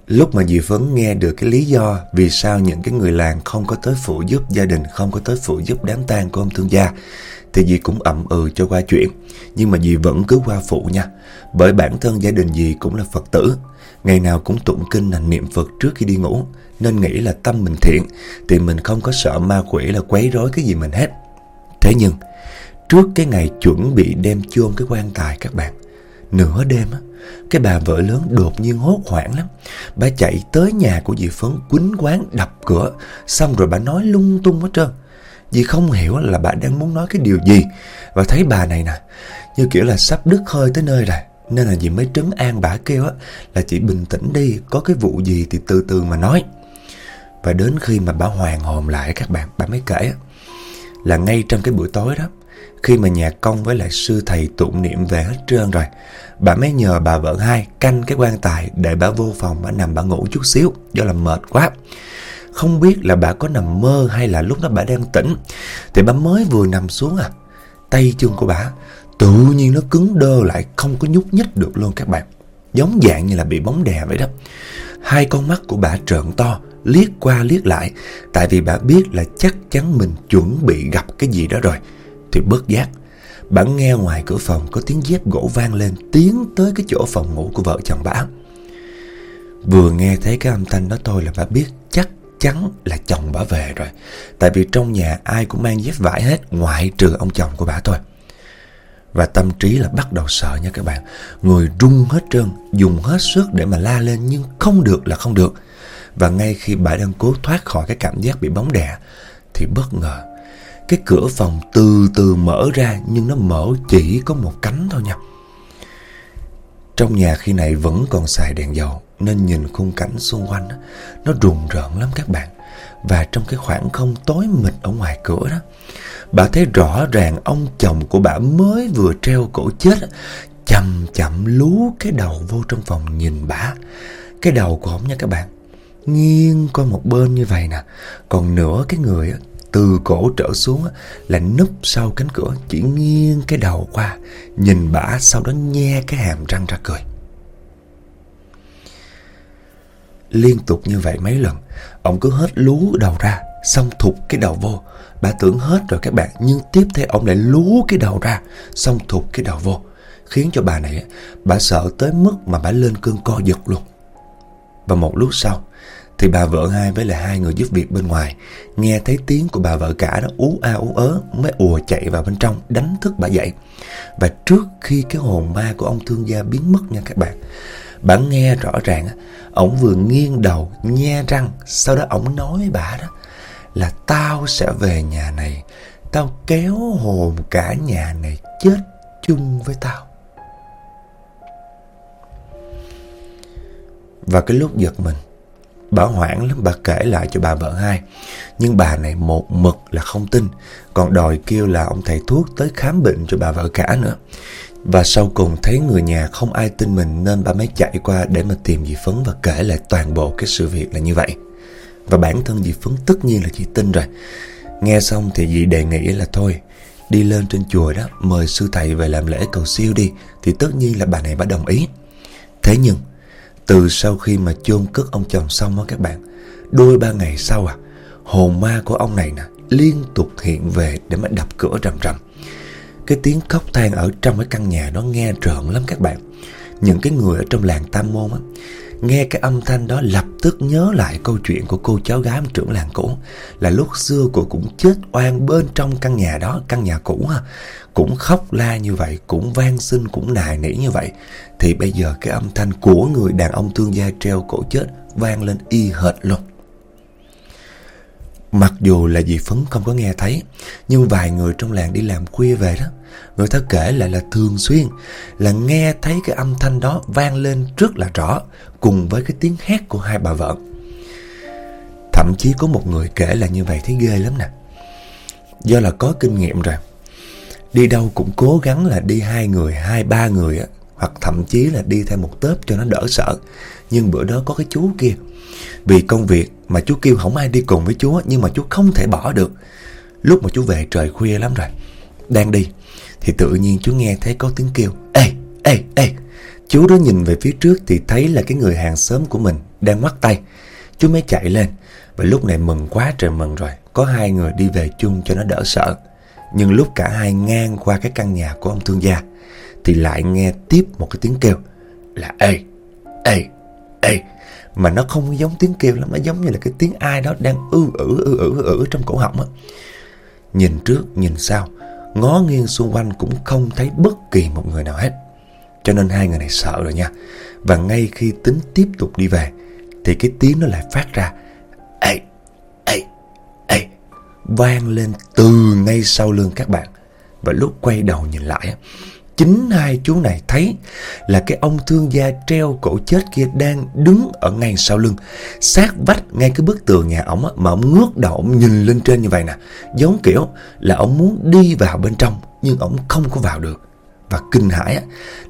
Lúc mà dì Phấn nghe được cái lý do Vì sao những cái người làng không có tới phụ giúp gia đình Không có tới phụ giúp đám tang của ông thương gia thì dì cũng ậm ừ cho qua chuyện. Nhưng mà dì vẫn cứ qua phụ nha. Bởi bản thân gia đình dì cũng là Phật tử. Ngày nào cũng tụng kinh hành niệm Phật trước khi đi ngủ. Nên nghĩ là tâm mình thiện thì mình không có sợ ma quỷ là quấy rối cái gì mình hết. Thế nhưng, trước cái ngày chuẩn bị đem chôn cái quan tài các bạn, nửa đêm á, cái bà vợ lớn đột nhiên hốt hoảng lắm. Bà chạy tới nhà của dì Phấn quýnh quán đập cửa, xong rồi bà nói lung tung hết trơn. Dì không hiểu là bà đang muốn nói cái điều gì Và thấy bà này nè Như kiểu là sắp đứt hơi tới nơi rồi Nên là dì mới trấn an bà kêu á Là chị bình tĩnh đi Có cái vụ gì thì từ từ mà nói Và đến khi mà bà hoàn hồn lại các bạn Bà mới kể Là ngay trong cái buổi tối đó khi mà nhà công với lại sư thầy tụng niệm về hết trơn rồi, Bà mới nhờ bà vợ hai canh cái quan tài Để bà vô phòng, bà nằm bà ngủ chút xíu, Do là mệt quá. Không biết là bà có nằm mơ hay là lúc đó bà đang tỉnh, Thì bà mới vừa nằm xuống à Tay chân của bà tự nhiên nó cứng đơ lại, Không có nhúc nhích được luôn các bạn. Giống dạng như là bị bóng đè vậy đó. Hai con mắt của bà trợn to, Liếc qua liếc lại, Tại vì bà biết là chắc chắn mình chuẩn bị gặp cái gì đó rồi. Thì bớt giác Bạn nghe ngoài cửa phòng có tiếng dép gỗ vang lên Tiến tới cái chỗ phòng ngủ của vợ chồng bà Vừa nghe thấy cái âm thanh đó thôi là bà biết chắc chắn là chồng bà về rồi. Tại vì trong nhà ai cũng mang dép vải hết, ngoại trừ ông chồng của bà thôi. Và tâm trí là bắt đầu sợ nha các bạn. Người rung hết trơn, dùng hết sức để mà la lên nhưng không được là không được. Và ngay khi bà đang cố thoát khỏi cái cảm giác bị bóng đè, thì bất ngờ, cái cửa phòng từ từ mở ra nhưng nó mở chỉ có một cánh thôi nha. Trong nhà khi này vẫn còn xài đèn dầu nên nhìn khung cảnh xung quanh đó, nó rùng rợn lắm các bạn. Và trong cái khoảng không tối mịt ở ngoài cửa đó, bà thấy rõ ràng ông chồng của bà mới vừa treo cổ chết, chậm chậm lú cái đầu vô trong phòng nhìn bà. Cái đầu của ông nha các bạn, nghiêng qua một bên như vậy nè, còn nửa cái người từ cổ trở xuống là núp sau cánh cửa, chỉ nghiêng cái đầu qua, nhìn bà sau đó nhe cái hàm răng ra cười. Liên tục như vậy mấy lần Ông cứ hết lú đầu ra Xong thụt cái đầu vô. Bà tưởng hết rồi các bạn Nhưng tiếp theo ông lại lú cái đầu ra Xong thụt cái đầu vô. Khiến cho bà này Bà sợ tới mức mà bà lên cơn co giật luôn. Và một lúc sau thì bà vợ hai với lại hai người giúp việc bên ngoài. Nghe thấy tiếng của bà vợ cả đó, ú a ú ớ, Mới ùa chạy vào bên trong, Đánh thức bà dậy. Và trước khi cái hồn ma của ông thương gia biến mất nha các bạn Bạn nghe rõ ràng Ông vừa nghiêng đầu, nhe răng, Sau đó ông nói với bà đó Là, tao sẽ về nhà này, Tao kéo hồn cả nhà này chết chung với tao. Và cái lúc giật mình Bà hoảng lắm bà kể lại cho bà vợ hai Nhưng bà này một mực là không tin Còn đòi kêu là ông thầy thuốc tới khám bệnh cho bà vợ cả nữa và sau cùng thấy người nhà không ai tin mình nên bà mới chạy qua để mà tìm dì Phấn và kể lại toàn bộ cái sự việc là như vậy. Và bản thân dì Phấn tất nhiên là chị tin rồi. Nghe xong thì dì đề nghị là thôi, đi lên trên chùa đó mời sư thầy về làm lễ cầu siêu đi thì tất nhiên là bà này bà đồng ý. Thế nhưng, từ sau khi mà chôn cất ông chồng xong á các bạn, đôi ba ngày sau à, hồn ma của ông này nè liên tục hiện về để mà đập cửa rầm rầm. Cái tiếng khóc than ở trong cái căn nhà nó nghe rợn lắm các bạn Những cái người ở trong làng Tam Môn á Nghe cái âm thanh đó lập tức nhớ lại câu chuyện của cô cháu gái trưởng làng cũ Là lúc xưa cô cũng chết oan bên trong căn nhà đó, căn nhà cũ ha cũng khóc la như vậy, cũng van xin, cũng nài nỉ như vậy. Thì bây giờ cái âm thanh của người đàn ông thương gia treo cổ chết vang lên y hệt luôn. Mặc dù là dì Phấn không có nghe thấy Nhưng vài người trong làng đi làm khuya về đó Người ta kể lại là thường xuyên Là nghe thấy cái âm thanh đó vang lên rất là rõ Cùng với cái tiếng hét của hai bà vợ. Thậm chí có một người kể là như vậy thấy ghê lắm nè. Do là có kinh nghiệm rồi Đi đâu cũng cố gắng là đi hai người, hai ba người á Hoặc thậm chí là đi theo một tớp cho nó đỡ sợ. Nhưng bữa đó có cái chú kia. Vì công việc mà chú kêu không ai đi cùng với chú Nhưng mà chú không thể bỏ được. Lúc mà chú về trời khuya lắm rồi Đang đi Thì tự nhiên chú nghe thấy có tiếng kêu Ê, ê, ê. Chú đó nhìn về phía trước thì thấy là cái người hàng xóm của mình Đang ngoắt tay. Chú mới chạy lên Và lúc này mừng quá trời mừng rồi Có hai người đi về chung cho nó đỡ sợ. Nhưng lúc cả hai ngang qua cái căn nhà của ông thương gia Thì lại nghe tiếp một cái tiếng kêu Là ê, ê, ê. Mà nó không giống tiếng kêu lắm Nó giống như là cái tiếng ai đó đang ư ử ư ử ư ử trong cổ họng á. Nhìn trước nhìn sau Ngó nghiêng xung quanh cũng không thấy bất kỳ một người nào hết. Cho nên hai người này sợ rồi nha. Và ngay khi tính tiếp tục đi về Thì cái tiếng nó lại phát ra ê Vang lên từ ngay sau lưng các bạn. Và lúc quay đầu nhìn lại Chính hai chú này thấy là cái ông thương gia treo cổ chết kia đang đứng ở ngay sau lưng Sát vách ngay cái bức tường nhà ổng mà ổng ngước đầu ổng nhìn lên trên như vậy nè. Giống kiểu là ổng muốn đi vào bên trong nhưng ổng không có vào được. Và kinh hãi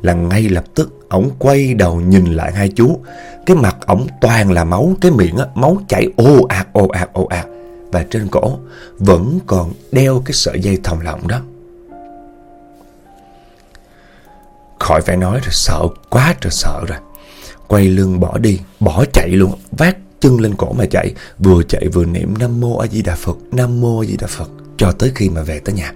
là ngay lập tức ổng quay đầu nhìn lại hai chú. Cái mặt ổng toàn là máu, cái miệng máu chảy ồ ạt ồ ạt ồ ạt. Và trên cổ vẫn còn đeo cái sợi dây thòng lọng đó. Khỏi phải nói rồi, sợ quá trời sợ rồi. Quay lưng bỏ đi, Bỏ chạy luôn, Vác chân lên cổ mà chạy. Vừa chạy vừa niệm Nam Mô A Di Đà Phật, Nam Mô A Di Đà Phật, Cho tới khi mà về tới nhà.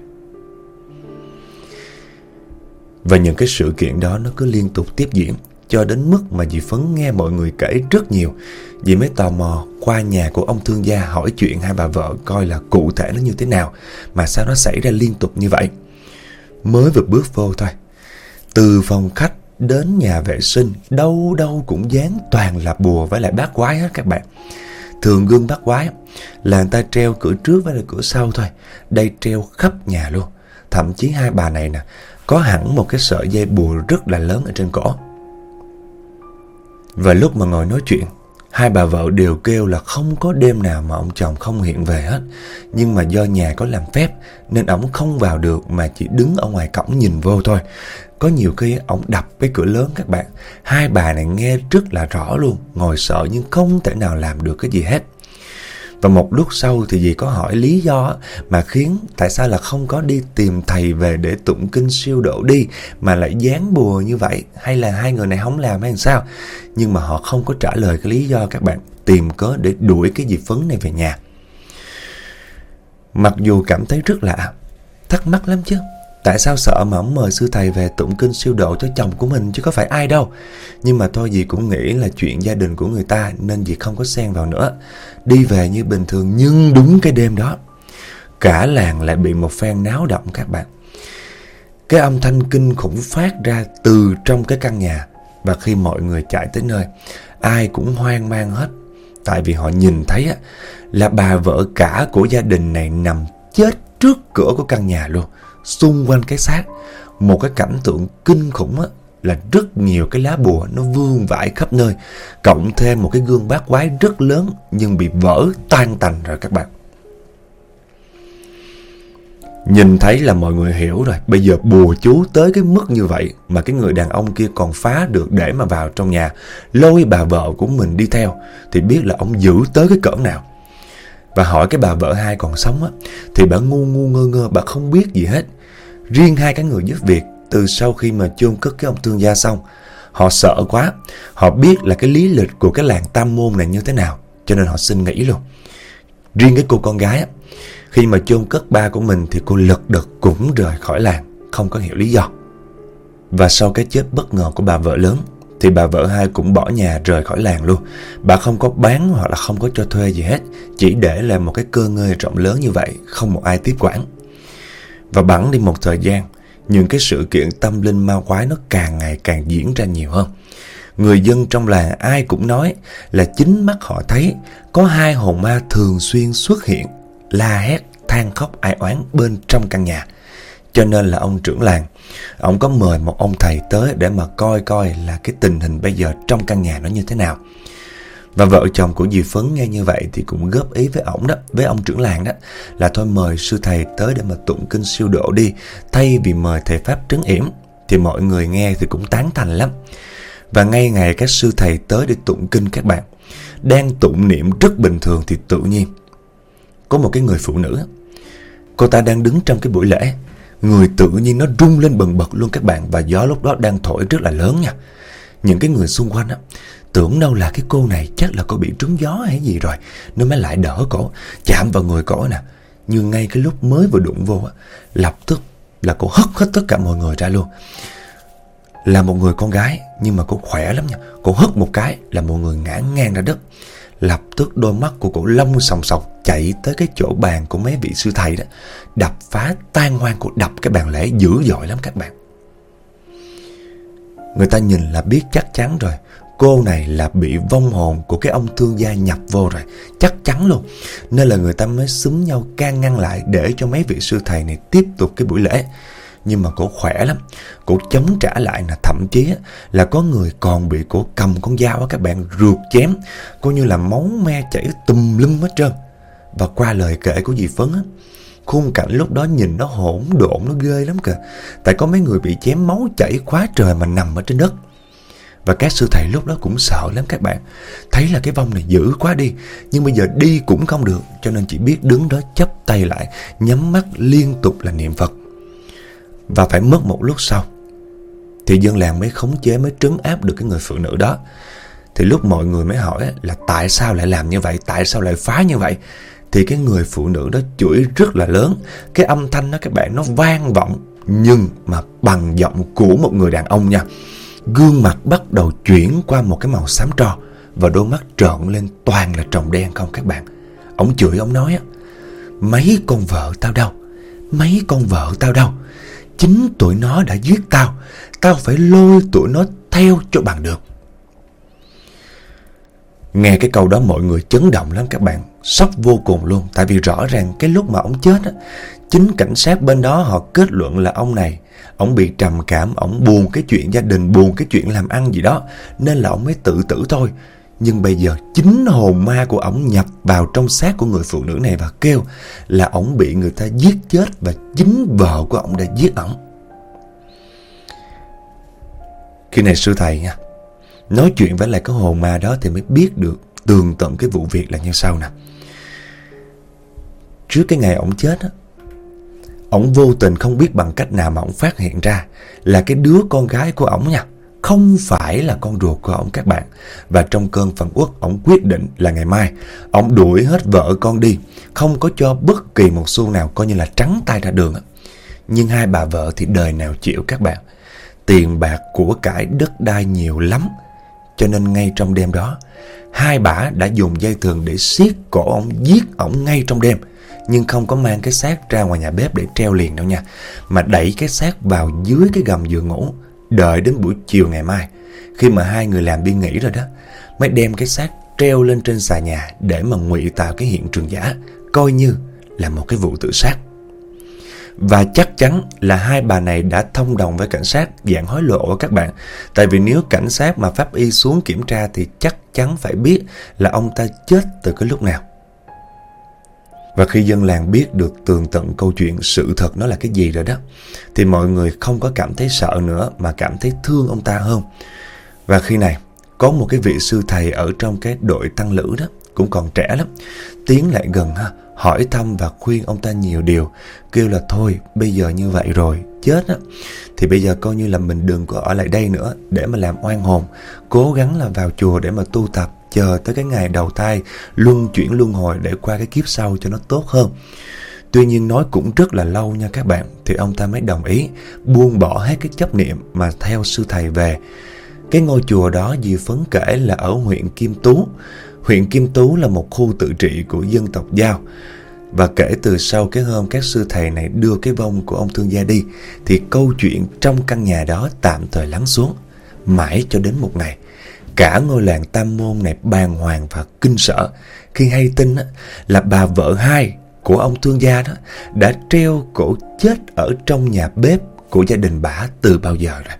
Và những cái sự kiện đó nó cứ liên tục tiếp diễn. Cho đến mức mà dì Phấn nghe mọi người kể rất nhiều Dì mới tò mò qua nhà của ông thương gia hỏi chuyện hai bà vợ coi là cụ thể nó như thế nào Mà sao nó xảy ra liên tục như vậy Mới vừa bước vô thôi từ phòng khách đến nhà vệ sinh, đâu đâu cũng dán toàn là bùa với lại bát quái hết các bạn. Thường gương bát quái là người ta treo cửa trước với lại cửa sau thôi. Đây treo khắp nhà luôn. Thậm chí hai bà này nè, có hẳn một cái sợi dây bùa rất là lớn ở trên cổ. Và lúc mà ngồi nói chuyện, hai bà vợ đều kêu là không có đêm nào mà ông chồng không hiện về hết. Nhưng mà do nhà có làm phép nên ổng không vào được mà chỉ đứng ở ngoài cổng nhìn vô thôi. Có nhiều khi ổng đập cái cửa lớn các bạn Hai bà này nghe rất là rõ luôn Ngồi sợ nhưng không thể nào làm được cái gì hết và một lúc sau thì dì có hỏi lý do Mà khiến tại sao là không có đi tìm thầy về để tụng kinh siêu độ đi, Mà lại dán bùa như vậy? Hay là hai người này không làm hay sao? Nhưng mà họ không có trả lời cái lý do các bạn Tìm cớ để đuổi cái dì phấn này về nhà. Mặc dù cảm thấy rất lạ, Thắc mắc lắm chứ. Tại sao sợ mà ông mời sư thầy về tụng kinh siêu độ cho chồng của mình chứ có phải ai đâu. Nhưng mà thôi dì cũng nghĩ là chuyện gia đình của người ta nên dì không có xen vào nữa. Đi về như bình thường nhưng đúng cái đêm đó. Cả làng lại bị một phen náo động các bạn. Cái âm thanh kinh khủng phát ra từ trong cái căn nhà. Và khi mọi người chạy tới nơi, ai cũng hoang mang hết. Tại vì họ nhìn thấy là bà vợ cả của gia đình này nằm chết trước cửa của căn nhà luôn xung quanh cái xác. Một cái cảnh tượng kinh khủng á, là rất nhiều cái lá bùa nó vương vãi khắp nơi, cộng thêm một cái gương bát quái rất lớn nhưng bị vỡ tan tành rồi các bạn. Nhìn thấy là mọi người hiểu rồi, Bây giờ bùa chú tới cái mức như vậy Mà cái người đàn ông kia còn phá được để mà vào trong nhà, Lôi bà vợ của mình đi theo, Thì biết là ông giữ tới cái cỡ nào. Và hỏi cái bà vợ hai còn sống á, Thì bà ngu ngu ngơ ngơ, Bà không biết gì hết. Riêng hai cái người giúp việc từ sau khi mà chôn cất cái ông thương gia xong, họ sợ quá. Họ biết là cái lý lịch của cái làng tam môn này như thế nào, cho nên họ xin nghỉ luôn. Riêng cái cô con gái, khi mà chôn cất ba của mình thì cô lật đật cũng rời khỏi làng, không có hiểu lý do. Và sau cái chết bất ngờ của bà vợ lớn, thì bà vợ hai cũng bỏ nhà rời khỏi làng luôn. Bà không có bán hoặc là không có cho thuê gì hết, chỉ để lại một cái cơ ngơi rộng lớn như vậy, không một ai tiếp quản. Và bẵng đi một thời gian, những cái sự kiện tâm linh ma quái nó càng ngày càng diễn ra nhiều hơn. Người dân trong làng ai cũng nói là chính mắt họ thấy có hai hồn ma thường xuyên xuất hiện, la hét, than khóc ai oán bên trong căn nhà. Cho nên là ông trưởng làng, ông có mời một ông thầy tới để mà coi coi là cái tình hình bây giờ trong căn nhà nó như thế nào. Và vợ chồng của dì Phấn nghe như vậy thì cũng góp ý với ổng đó, với ông trưởng làng đó, là thôi mời sư thầy tới để mà tụng kinh siêu độ đi, thay vì mời thầy Pháp trấn yểm. Thì mọi người nghe thì cũng tán thành lắm. Và ngay ngày các sư thầy tới để tụng kinh các bạn, đang tụng niệm rất bình thường thì tự nhiên. Có một cái người phụ nữ, cô ta đang đứng trong cái buổi lễ, người tự nhiên nó rung lên bần bật luôn các bạn và gió lúc đó đang thổi rất là lớn nha. Những cái người xung quanh á Tưởng đâu là cái cô này chắc là cô bị trúng gió hay gì rồi. Nó mới lại đỡ cổ, Chạm vào người cổ nè. Nhưng ngay cái lúc mới vừa đụng vô Lập tức là cô hất hết tất cả mọi người ra luôn. Là một người con gái, Nhưng mà cô khỏe lắm nha. Cô hất một cái là mọi người ngã ngang ra đất. Lập tức đôi mắt của cổ lông sòng sọc Chạy tới cái chỗ bàn của mấy vị sư thầy đó. Đập phá tan hoang của đập cái bàn lễ dữ dội lắm các bạn. Người ta nhìn là biết chắc chắn rồi. Cô này là bị vong hồn của cái ông thương gia nhập vô rồi. Chắc chắn luôn. Nên là người ta mới xúm nhau can ngăn lại Để cho mấy vị sư thầy này tiếp tục cái buổi lễ. Nhưng mà cổ khỏe lắm. Cổ chống trả lại là thậm chí Là có người còn bị cổ cầm con dao á, Các bạn rượt chém. Coi như là máu me chảy tùm lum hết trơn. Và qua lời kể của dì Phấn á, Khung cảnh lúc đó nhìn nó hỗn độn, Nó ghê lắm kìa. Tại có mấy người bị chém máu chảy quá trời Mà nằm ở trên đất và các sư thầy lúc đó cũng sợ lắm các bạn. Thấy là cái vong này dữ quá đi. Nhưng bây giờ đi cũng không được. Cho nên chỉ biết đứng đó chấp tay lại, Nhắm mắt liên tục là niệm Phật. Và phải mất một lúc sau, Thì dân làng mới khống chế, Mới trấn áp được cái người phụ nữ đó. Thì lúc mọi người mới hỏi là Tại sao lại làm như vậy, Tại sao lại phá như vậy? Thì cái người phụ nữ đó chửi rất là lớn. Cái âm thanh đó các bạn, nó vang vọng, Nhưng mà bằng giọng của một người đàn ông nha. Gương mặt bắt đầu chuyển qua một cái màu xám tro Và đôi mắt trợn lên toàn là tròng đen không các bạn. Ông chửi ông nói á, Mấy con vợ tao đâu? Mấy con vợ tao đâu? Chính tụi nó đã giết tao Tao phải lôi tụi nó theo cho bằng được. Nghe cái câu đó mọi người chấn động lắm các bạn, Sốc vô cùng luôn. Tại vì rõ ràng cái lúc mà ông chết á, Chính cảnh sát bên đó họ kết luận là ông này Ông bị trầm cảm, ông buồn cái chuyện gia đình, buồn cái chuyện làm ăn gì đó Nên là ông mới tự tử thôi Nhưng bây giờ chính hồn ma của ổng nhập vào trong xác của người phụ nữ này và kêu là ổng bị người ta giết chết và chính vợ của ổng đã giết ổng. Khi này sư thầy nha, nói chuyện với lại cái hồn ma đó thì mới biết được tường tận cái vụ việc là như sau nè. Trước cái ngày ổng chết á, Ông vô tình không biết bằng cách nào mà ông phát hiện ra là cái đứa con gái của ông nha. Không phải là con ruột của ông các bạn. Và trong cơn phận uất, ông quyết định là ngày mai, ông đuổi hết vợ con đi. Không có cho bất kỳ một xu nào coi như là trắng tay ra đường. Nhưng hai bà vợ thì đời nào chịu các bạn. Tiền bạc của cải đất đai nhiều lắm. Cho nên ngay trong đêm đó, hai bà đã dùng dây thừng để siết cổ ông giết ông ngay trong đêm nhưng không có mang cái xác ra ngoài nhà bếp để treo liền đâu nha. Mà đẩy cái xác vào dưới cái gầm giường ngủ, đợi đến buổi chiều ngày mai. Khi mà hai người làm biên nghỉ rồi đó, mới đem cái xác treo lên trên xà nhà để mà ngụy tạo cái hiện trường giả, coi như là một cái vụ tự sát. Và chắc chắn là hai bà này đã thông đồng với cảnh sát dạng hối lộ các bạn. Tại vì nếu cảnh sát mà pháp y xuống kiểm tra thì chắc chắn phải biết là ông ta chết từ cái lúc nào. Và khi dân làng biết được tường tận câu chuyện sự thật nó là cái gì rồi đó, Thì mọi người không có cảm thấy sợ nữa, mà cảm thấy thương ông ta hơn. Và khi này, có một cái vị sư thầy ở trong cái đội tăng lữ đó, Cũng còn trẻ lắm, Tiến lại gần ha, hỏi thăm và khuyên ông ta nhiều điều, Kêu là thôi, bây giờ như vậy rồi, chết á. Thì bây giờ coi như là mình đừng có ở lại đây nữa, Để mà làm oan hồn, Cố gắng là vào chùa để mà tu tập chờ tới cái ngày đầu thai, luân chuyển luân hồi để qua cái kiếp sau cho nó tốt hơn. Tuy nhiên nói cũng rất là lâu nha các bạn, Thì ông ta mới đồng ý, Buông bỏ hết cái chấp niệm mà theo sư thầy về. Cái ngôi chùa đó Dì Phấn kể là ở huyện Kim Tú. Huyện Kim Tú là một khu tự trị của dân tộc Giao. Và kể từ sau cái hôm các sư thầy này đưa cái vong của ông thương gia đi, Thì câu chuyện trong căn nhà đó tạm thời lắng xuống, Mãi cho đến một ngày. Cả ngôi làng Tam Môn này bàng hoàng và kinh sợ khi hay tin là bà vợ hai của ông thương gia đó đã treo cổ chết ở trong nhà bếp của gia đình bà từ bao giờ rồi.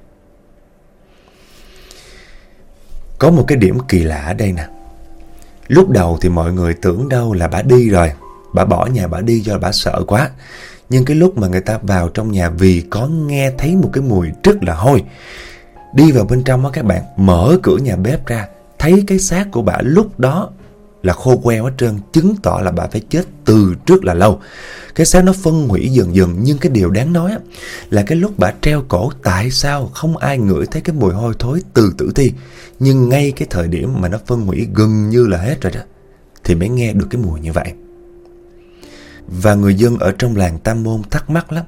Có một cái điểm kỳ lạ ở đây nè. Lúc đầu thì mọi người tưởng đâu là bà đi rồi. Bà bỏ nhà bà đi do bà sợ quá. Nhưng cái lúc mà người ta vào trong nhà vì có nghe thấy một cái mùi rất là hôi Đi vào bên trong á các bạn, Mở cửa nhà bếp ra, Thấy cái xác của bà lúc đó Là khô queo hết trơn, Chứng tỏ là bà phải chết từ trước là lâu Cái xác nó phân hủy dần dần, Nhưng cái điều đáng nói Là cái lúc bà treo cổ, Tại sao không ai ngửi thấy cái mùi hôi thối từ tử thi Nhưng ngay cái thời điểm mà nó phân hủy gần như là hết rồi đó, Thì mới nghe được cái mùi như vậy Và người dân ở trong làng Tam Môn thắc mắc lắm.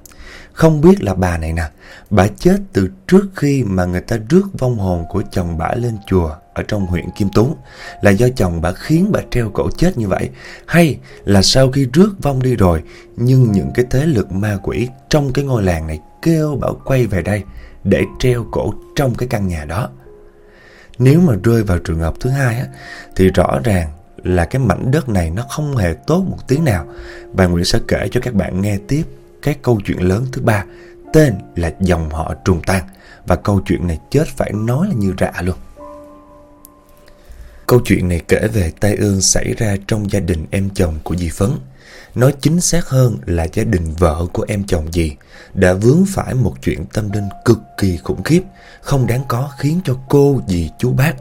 Không biết là bà này nè, bà chết từ trước khi mà người ta rước vong hồn của chồng bà lên chùa ở trong huyện Kim Tú là do chồng bà khiến bà treo cổ chết như vậy hay là sau khi rước vong đi rồi nhưng những cái thế lực ma quỷ trong cái ngôi làng này kêu bảo quay về đây để treo cổ trong cái căn nhà đó. Nếu mà rơi vào trường hợp thứ hai á, thì rõ ràng là cái mảnh đất này nó không hề tốt một tí nào. Bà Nguyễn sẽ kể cho các bạn nghe tiếp cái câu chuyện lớn thứ ba tên là dòng họ trùng tan và câu chuyện này chết phải nói là như rạ luôn. Câu chuyện này kể về tai ương xảy ra trong gia đình em chồng của dì Phấn. Nói chính xác hơn là gia đình vợ của em chồng dì đã vướng phải một chuyện tâm linh cực kỳ khủng khiếp, không đáng có khiến cho cô, dì, chú bác,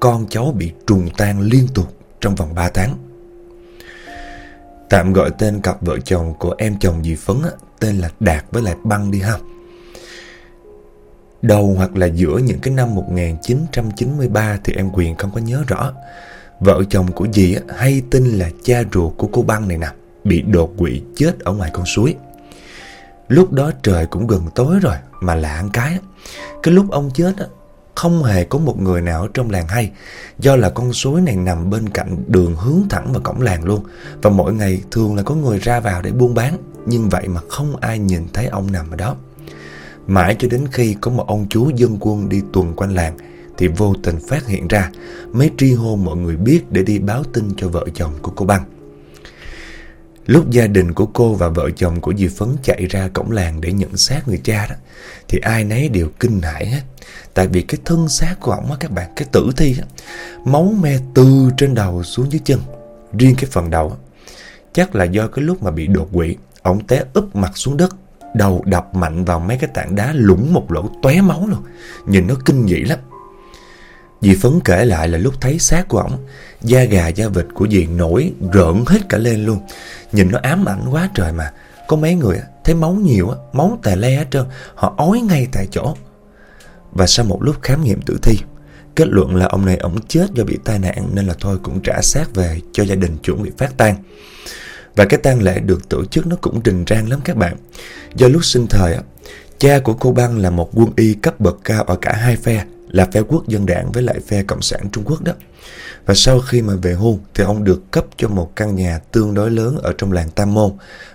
con cháu bị trùng tan liên tục trong vòng 3 tháng. Tạm gọi tên cặp vợ chồng của em chồng dì Phấn tên là Đạt với lại Băng đi ha. Đầu hoặc là giữa những cái năm 1993 thì em Quyền không có nhớ rõ. Vợ chồng của dì hay tin là cha ruột của cô Băng này nè, bị đột quỵ chết ở ngoài con suối. Lúc đó trời cũng gần tối rồi, mà lạ ăn cái. Cái lúc ông chết không hề có một người nào ở trong làng hay, do là con suối này nằm bên cạnh đường hướng thẳng vào cổng làng luôn, và mỗi ngày thường là có người ra vào để buôn bán, nhưng vậy mà không ai nhìn thấy ông nằm ở đó. Mãi cho đến khi có một ông chú dân quân đi tuần quanh làng, thì vô tình phát hiện ra mới tri hô mọi người biết để đi báo tin cho vợ chồng của cô băng. Lúc gia đình của cô và vợ chồng của dì Phấn chạy ra cổng làng để nhận xác người cha đó Thì ai nấy đều kinh hãi hết. Tại vì cái thân xác của ổng á các bạn, cái tử thi á Máu me từ trên đầu xuống dưới chân Riêng cái phần đầu á. Chắc là do cái lúc mà bị đột quỵ Ổng té úp mặt xuống đất Đầu đập mạnh vào mấy cái tảng đá lũng một lỗ tóe máu luôn. Nhìn nó kinh dị lắm. Dì Phấn kể lại là lúc thấy xác của ổng Da gà, da vịt của dì nổi, rợn hết cả lên luôn. Nhìn nó ám ảnh quá trời mà. Có mấy người thấy máu nhiều Máu tè le hết trơn, Họ ói ngay tại chỗ. Và sau một lúc khám nghiệm tử thi, Kết luận là ông này ổng chết do bị tai nạn Nên là thôi cũng trả xác về cho gia đình chuẩn bị phát tang. Và cái tang lễ được tổ chức nó cũng trình trang lắm các bạn. Do lúc sinh thời Cha của cô Băng là một quân y cấp bậc cao ở cả hai phe, Là phe quốc dân đảng với lại phe Cộng sản Trung Quốc đó và sau khi mà về hưu thì ông được cấp cho một căn nhà tương đối lớn ở trong làng Tam Môn.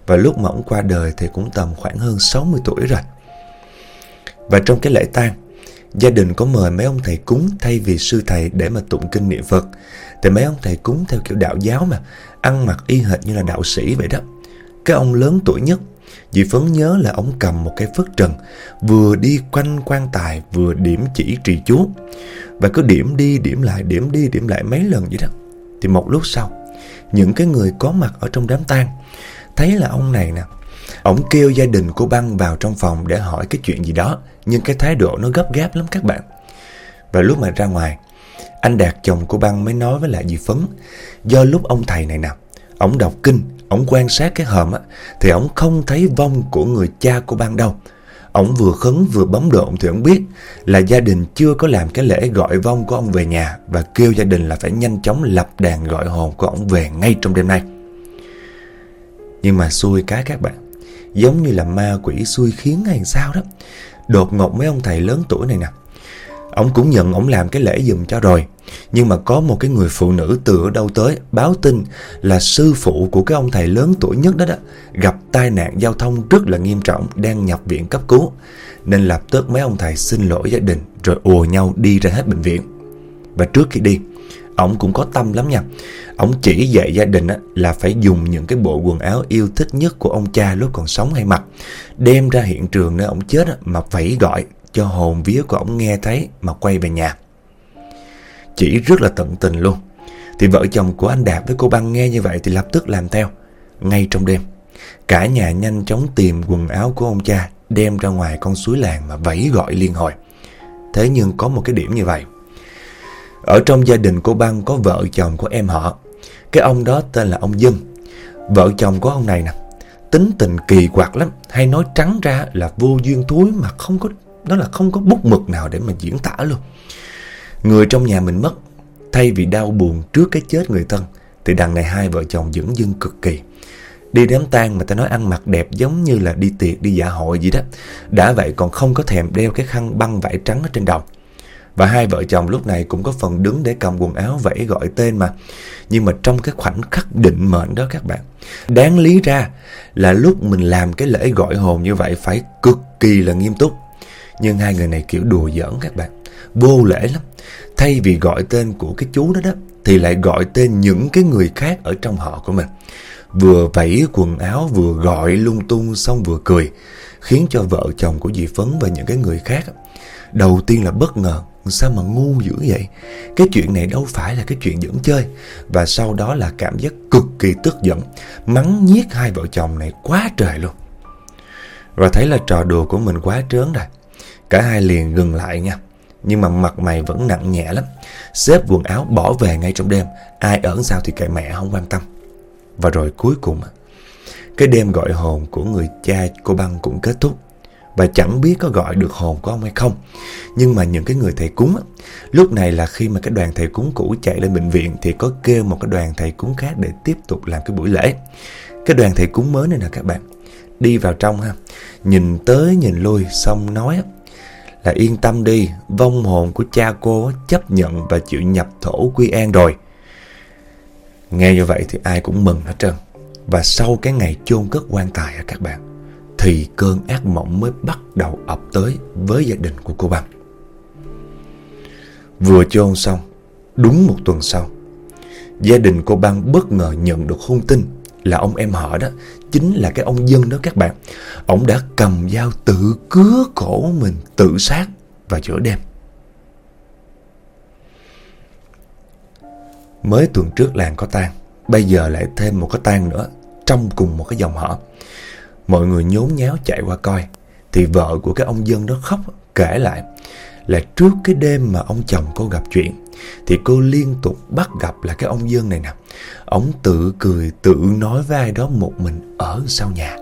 Và lúc mà ông qua đời thì cũng tầm khoảng hơn 60 tuổi rồi. Và trong cái lễ tang, gia đình có mời mấy ông thầy cúng thay vì sư thầy để mà tụng kinh niệm Phật. Thì mấy ông thầy cúng theo kiểu đạo giáo mà, ăn mặc y hệt như là đạo sĩ vậy đó. Cái ông lớn tuổi nhất, dì Phấn nhớ là ông cầm một cái phất trần, vừa đi quanh quan tài vừa điểm chỉ trì chú. Và cứ điểm đi điểm lại Điểm đi điểm lại mấy lần vậy đó Thì một lúc sau Những cái người có mặt ở trong đám tang Thấy là ông này nè Ông kêu gia đình của băng vào trong phòng Để hỏi cái chuyện gì đó Nhưng cái thái độ nó gấp gáp lắm các bạn Và lúc mà ra ngoài Anh Đạt chồng của băng mới nói với lại dì Phấn Do lúc ông thầy này nè Ông đọc kinh Ông quan sát cái hòm á Thì ông không thấy vong của người cha của ban đâu Ông vừa khấn vừa bấm độn thì ông biết là gia đình chưa có làm cái lễ gọi vong của ông về nhà và kêu gia đình là phải nhanh chóng lập đàn gọi hồn của ông về ngay trong đêm nay. Nhưng mà xui cái các bạn, giống như là ma quỷ xui khiến hay sao đó. Đột ngột mấy ông thầy lớn tuổi này nè, Ông cũng nhận ông làm cái lễ dùm cho rồi. Nhưng mà có một cái người phụ nữ từ ở đâu tới Báo tin là sư phụ của cái ông thầy lớn tuổi nhất đó đó, Gặp tai nạn giao thông rất là nghiêm trọng, Đang nhập viện cấp cứu. Nên lập tức mấy ông thầy xin lỗi gia đình, Rồi ùa nhau đi ra hết bệnh viện. Và trước khi đi, Ông cũng có tâm lắm nha. Ông chỉ dạy gia đình là phải dùng những cái bộ quần áo yêu thích nhất của ông cha lúc còn sống hay mặc, Đem ra hiện trường nơi ông chết mà phải gọi cho hồn vía của ông nghe thấy mà quay về nhà. Chỉ rất là tận tình luôn. Thì vợ chồng của anh Đạt với cô Băng nghe như vậy thì lập tức làm theo. Ngay trong đêm, cả nhà nhanh chóng tìm quần áo của ông cha đem ra ngoài con suối làng mà vẫy gọi liên hồi. Thế nhưng có một cái điểm như vậy. Ở trong gia đình cô Băng có vợ chồng của em họ. Cái ông đó tên là ông Dân. Vợ chồng của ông này nè, tính tình kỳ quặc lắm. Hay nói trắng ra là vô duyên túi mà không có đó là không có bút mực nào để mà diễn tả luôn Người trong nhà mình mất Thay vì đau buồn trước cái chết người thân Thì đằng này hai vợ chồng dưỡng dưng cực kỳ Đi đám tang mà ta nói ăn mặc đẹp giống như là đi tiệc, đi dạ hội gì đó. Đã vậy còn không có thèm đeo cái khăn băng vải trắng ở trên đầu. Và hai vợ chồng lúc này cũng có phần đứng để cầm quần áo vẫy gọi tên mà. Nhưng mà trong cái khoảnh khắc định mệnh đó các bạn. Đáng lý ra là lúc mình làm cái lễ gọi hồn như vậy phải cực kỳ là nghiêm túc. Nhưng hai người này kiểu đùa giỡn các bạn. Vô lễ lắm. Thay vì gọi tên của cái chú đó đó, thì lại gọi tên những cái người khác ở trong họ của mình. Vừa vẫy quần áo, vừa gọi lung tung, xong vừa cười, Khiến cho vợ chồng của dì Phấn và những cái người khác Đầu tiên là bất ngờ, Sao mà ngu dữ vậy Cái chuyện này đâu phải là cái chuyện dẫn chơi Và sau đó là cảm giác cực kỳ tức giận, Mắng nhiếc hai vợ chồng này quá trời luôn Và thấy là trò đùa của mình quá trớn rồi Cả hai liền ngừng lại nha. Nhưng mà mặt mày vẫn nặng nhẹ lắm. Xếp quần áo bỏ về ngay trong đêm. Ai ở sao thì kệ mẹ không quan tâm. Và rồi cuối cùng Cái đêm gọi hồn của người cha cô băng cũng kết thúc. Và chẳng biết có gọi được hồn của ông hay không. Nhưng mà những cái người thầy cúng Lúc này là khi mà cái đoàn thầy cúng cũ chạy lên bệnh viện Thì có kêu một cái đoàn thầy cúng khác để tiếp tục làm cái buổi lễ. Cái đoàn thầy cúng mới này nè các bạn, Đi vào trong ha, Nhìn tới nhìn lui, xong nói là yên tâm đi, vong hồn của cha cô chấp nhận và chịu nhập thổ quy an rồi. Nghe như vậy thì ai cũng mừng hết trơn. Và sau cái ngày chôn cất quan tài à các bạn, thì cơn ác mộng mới bắt đầu ập tới với gia đình của cô băng. Vừa chôn xong, đúng một tuần sau, gia đình cô băng bất ngờ nhận được hung tin là ông em họ đó chính là cái ông dân đó các bạn. Ông đã cầm dao tự cứa cổ mình tự sát vào giữa đêm. Mới tuần trước làng có tang, Bây giờ lại thêm một cái tang nữa, Trong cùng một cái dòng họ Mọi người nhốn nháo chạy qua coi, Thì vợ của cái ông dân đó khóc Kể lại là trước cái đêm mà ông chồng cô gặp chuyện thì cô liên tục bắt gặp là cái ông dân này nè. Ông tự cười, tự nói với ai đó một mình ở sau nhà.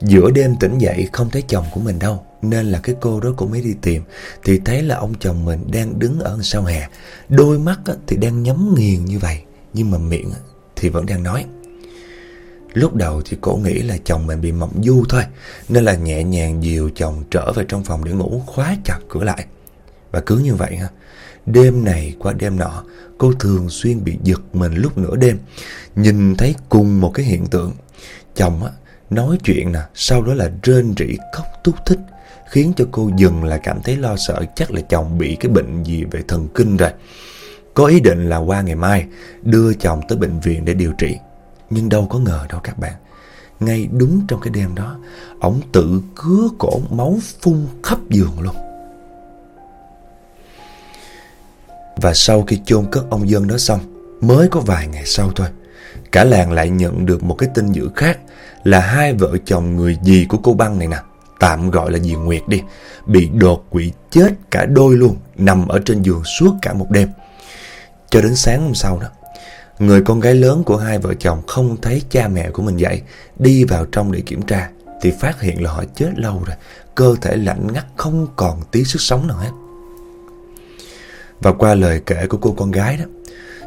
Giữa đêm tỉnh dậy không thấy chồng của mình đâu, Nên là cái cô đó cũng mới đi tìm. Thì thấy là ông chồng mình đang đứng ở sau hè. Đôi mắt thì đang nhắm nghiền như vậy, Nhưng mà miệng thì vẫn đang nói. Lúc đầu thì cổ nghĩ là chồng mình bị mộng du thôi, Nên là nhẹ nhàng dìu chồng trở về trong phòng để ngủ, khóa chặt cửa lại. Và cứ như vậy ha Đêm này qua đêm nọ Cô thường xuyên bị giật mình lúc nửa đêm Nhìn thấy cùng một cái hiện tượng Chồng á nói chuyện nè, sau đó là rên rỉ khóc tút thích, khiến cho cô dừng là cảm thấy lo sợ chắc là chồng bị cái bệnh gì về thần kinh rồi. Có ý định là qua ngày mai đưa chồng tới bệnh viện để điều trị. Nhưng đâu có ngờ đâu các bạn. Ngay đúng trong cái đêm đó, ổng tự cứa cổ máu phun khắp giường luôn. Và sau khi chôn cất ông dân đó xong, mới có vài ngày sau thôi, cả làng lại nhận được một cái tin dữ khác là hai vợ chồng người dì của cô băng này nè, tạm gọi là dì Nguyệt đi, bị đột quỵ chết cả đôi luôn, nằm ở trên giường suốt cả một đêm. Cho đến sáng hôm sau đó, người con gái lớn của hai vợ chồng không thấy cha mẹ của mình dậy, đi vào trong để kiểm tra, thì phát hiện là họ chết lâu rồi, cơ thể lạnh ngắt không còn tí sức sống nào hết. Và qua lời kể của cô con gái đó,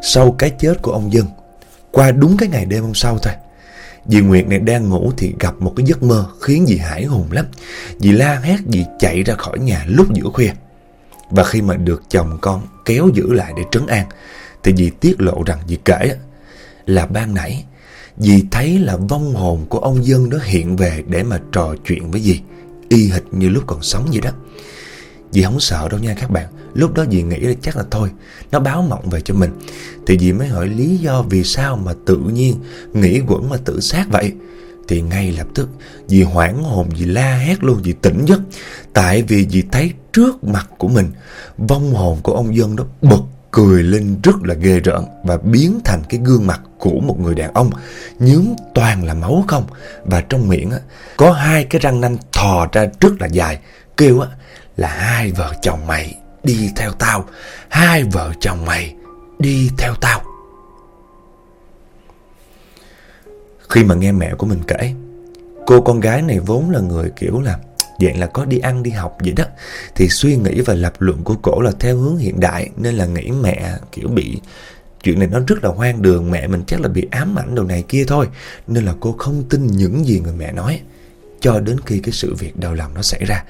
sau cái chết của ông Dân, qua đúng cái ngày đêm hôm sau thôi, Dì Nguyệt này đang ngủ thì gặp một cái giấc mơ khiến dì hải hùng lắm. Dì la hét dì chạy ra khỏi nhà lúc giữa khuya. Và khi mà được chồng con kéo giữ lại để trấn an thì dì tiết lộ rằng dì kể là ban nãy dì thấy là vong hồn của ông dân đó hiện về để mà trò chuyện với dì y hệt như lúc còn sống vậy đó. Dì không sợ đâu nha các bạn. Lúc đó dì nghĩ là chắc là thôi Nó báo mộng về cho mình. Thì dì mới hỏi lý do vì sao mà tự nhiên Nghĩ quẩn mà tự sát vậy? Thì ngay lập tức Dì hoảng hồn dì la hét luôn Dì tỉnh giấc. Tại vì dì thấy trước mặt của mình Vong hồn của ông dân đó bật cười lên rất là ghê rợn và biến thành cái gương mặt của một người đàn ông nhướm toàn là máu không. Và trong miệng á, có hai cái răng nanh thò ra rất là dài kêu á là hai vợ chồng mày đi theo tao. Hai vợ chồng mày đi theo tao. Khi mà nghe mẹ của mình kể, cô con gái này vốn là người kiểu là dạng là có đi ăn đi học vậy đó thì suy nghĩ và lập luận của cổ là theo hướng hiện đại nên là nghĩ mẹ kiểu bị chuyện này nó rất là hoang đường, mẹ mình chắc là bị ám ảnh đồ này kia thôi. Nên là cô không tin những gì người mẹ nói. Cho đến khi cái sự việc đau lòng nó xảy ra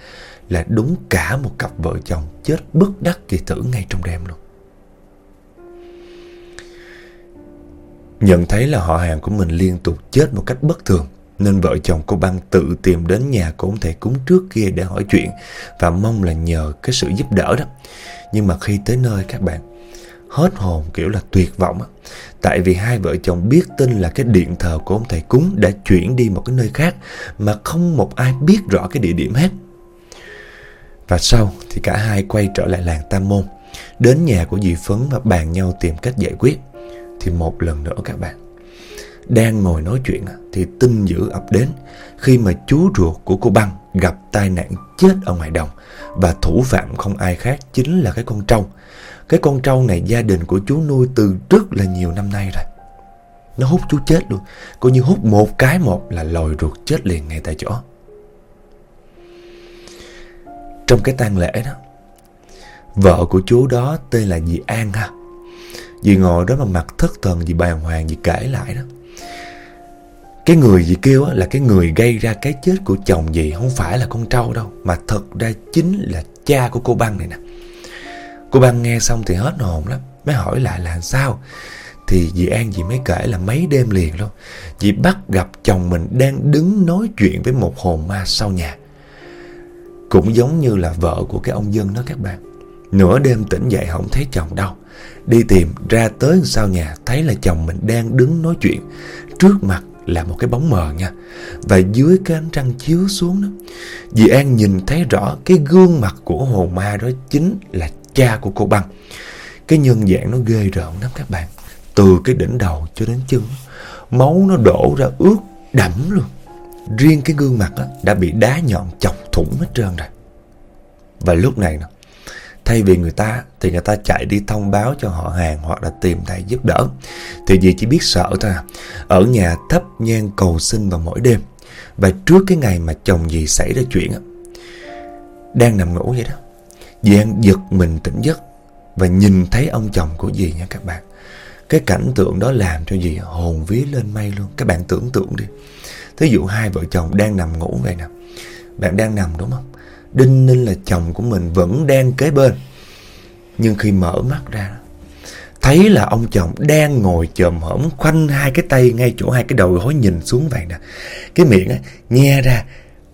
là đúng cả một cặp vợ chồng chết bất đắc kỳ tử ngay trong đêm luôn. Nhận thấy là họ hàng của mình liên tục chết một cách bất thường, nên vợ chồng cô băng tự tìm đến nhà của ông thầy cúng trước kia để hỏi chuyện và mong là nhờ cái sự giúp đỡ đó. Nhưng mà khi tới nơi các bạn, hết hồn kiểu là tuyệt vọng á. Tại vì hai vợ chồng biết tin là cái điện thờ của ông thầy cúng đã chuyển đi một cái nơi khác mà không một ai biết rõ cái địa điểm hết. Và sau thì cả hai quay trở lại làng Tam Môn, đến nhà của dì Phấn và bàn nhau tìm cách giải quyết. Thì một lần nữa các bạn, đang ngồi nói chuyện thì tin dữ ập đến khi mà chú ruột của cô Băng gặp tai nạn chết ở ngoài đồng và thủ phạm không ai khác chính là cái con trâu. Cái con trâu này gia đình của chú nuôi từ rất là nhiều năm nay rồi. Nó hút chú chết luôn, coi như hút một cái một là lòi ruột chết liền ngay tại chỗ. Trong cái tang lễ đó, vợ của chú đó tên là dì An ha. Dì ngồi đó mà mặt thất thần dì bàng hoàng dì kể lại đó. Cái người dì kêu là cái người gây ra cái chết của chồng dì không phải là con trâu đâu. Mà thật ra chính là cha của cô Băng này nè. Cô Băng nghe xong thì hết hồn lắm. Mới hỏi lại là sao? Thì dì An dì mới kể là mấy đêm liền luôn. Dì bắt gặp chồng mình đang đứng nói chuyện với một hồn ma sau nhà. Cũng giống như là vợ của cái ông dân đó các bạn. Nửa đêm tỉnh dậy không thấy chồng đâu. Đi tìm ra tới sau nhà thấy là chồng mình đang đứng nói chuyện. Trước mặt là một cái bóng mờ nha. Và dưới cái ánh trăng chiếu xuống đó, dì An nhìn thấy rõ cái gương mặt của hồn ma đó chính là cha của cô Băng. Cái nhân dạng nó ghê rợn lắm các bạn. Từ cái đỉnh đầu cho đến chân, máu nó đổ ra ướt đẫm luôn. Riêng cái gương mặt đó, đã bị đá nhọn chọc thủng hết trơn rồi. Và lúc này nè, Thay vì người ta thì người ta chạy đi thông báo cho họ hàng hoặc là tìm thầy giúp đỡ. Thì dì chỉ biết sợ thôi à. Ở nhà thấp nhang cầu xin vào mỗi đêm. Và trước cái ngày mà chồng dì xảy ra chuyện Đang nằm ngủ vậy đó Dì An giật mình tỉnh giấc Và nhìn thấy ông chồng của dì nha các bạn Cái cảnh tượng đó làm cho dì hồn vía lên mây luôn Các bạn tưởng tượng đi Thí dụ hai vợ chồng đang nằm ngủ vậy nè Bạn đang nằm đúng không Đinh ninh là chồng của mình vẫn đang kế bên Nhưng khi mở mắt ra Thấy là ông chồng đang ngồi chồm hổm khoanh hai cái tay ngay chỗ hai cái đầu gối nhìn xuống vậy nè. Cái miệng á, nghe ra,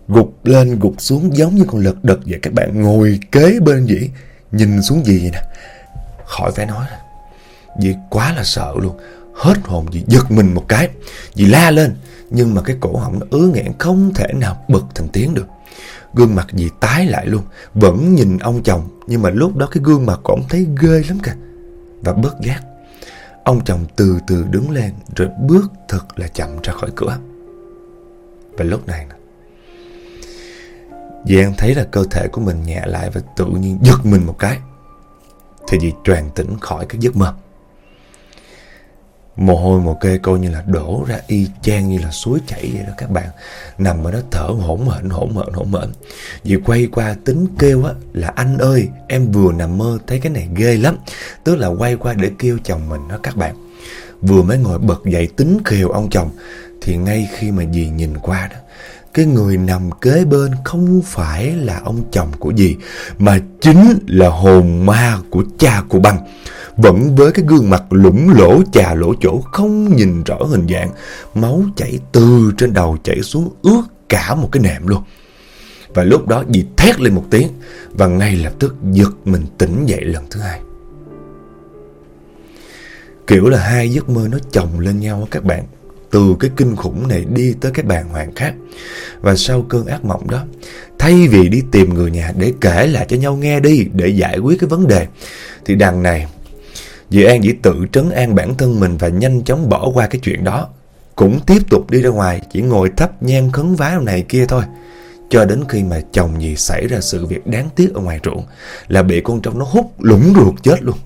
gục lên gục xuống giống như con lật đật vậy. Các bạn ngồi kế bên vậy, nhìn xuống gì vậy nè. Khỏi phải nói rồi. Quá là sợ luôn. Hết hồn dì giật mình một cái. Dì la lên. Nhưng mà cái cổ họng nó ứ nghẹn không thể nào bật thành tiếng được. Gương mặt dì tái lại luôn, Vẫn nhìn ông chồng, Nhưng mà lúc đó cái gương mặt của ông thấy ghê lắm kìa. Và bớt giác Ông chồng từ từ đứng lên, Rồi bước thật là chậm ra khỏi cửa. Và lúc này nè An thấy là cơ thể của mình nhẹ lại Và tự nhiên giật mình một cái. Thì dì tràn tỉnh khỏi cái giấc mơ. Mồ hôi, mồ kê, coi như là đổ ra y chang như là suối chảy vậy đó các bạn. Nằm ở đó thở hổn hển hổn hển hổn hển. Dì quay qua tính kêu á, là anh ơi, em vừa nằm mơ thấy cái này ghê lắm. Tức là quay qua để kêu chồng mình đó các bạn. Vừa mới ngồi bật dậy tính kêu ông chồng. Thì ngay khi mà dì nhìn qua đó, cái người nằm kế bên không phải là ông chồng của dì, Mà chính là hồn ma của cha của băng vẫn với cái gương mặt lũng lỗ chà lỗ chỗ không nhìn rõ hình dạng, máu chảy từ trên đầu chảy xuống ướt cả một cái nệm luôn. Và lúc đó dì thét lên một tiếng và ngay lập tức giật mình tỉnh dậy lần thứ hai. Kiểu là hai giấc mơ nó chồng lên nhau các bạn từ cái kinh khủng này đi tới cái bàn hoàng khác. Và sau cơn ác mộng đó, thay vì đi tìm người nhà để kể lại cho nhau nghe đi, để giải quyết cái vấn đề, thì đằng này Dì An chỉ tự trấn an bản thân mình và nhanh chóng bỏ qua cái chuyện đó. Cũng tiếp tục đi ra ngoài, chỉ ngồi thấp nhang khấn vái này kia thôi. Cho đến khi mà chồng dì xảy ra sự việc đáng tiếc ở ngoài ruộng là bị con trâu nó hút lũng ruột chết luôn.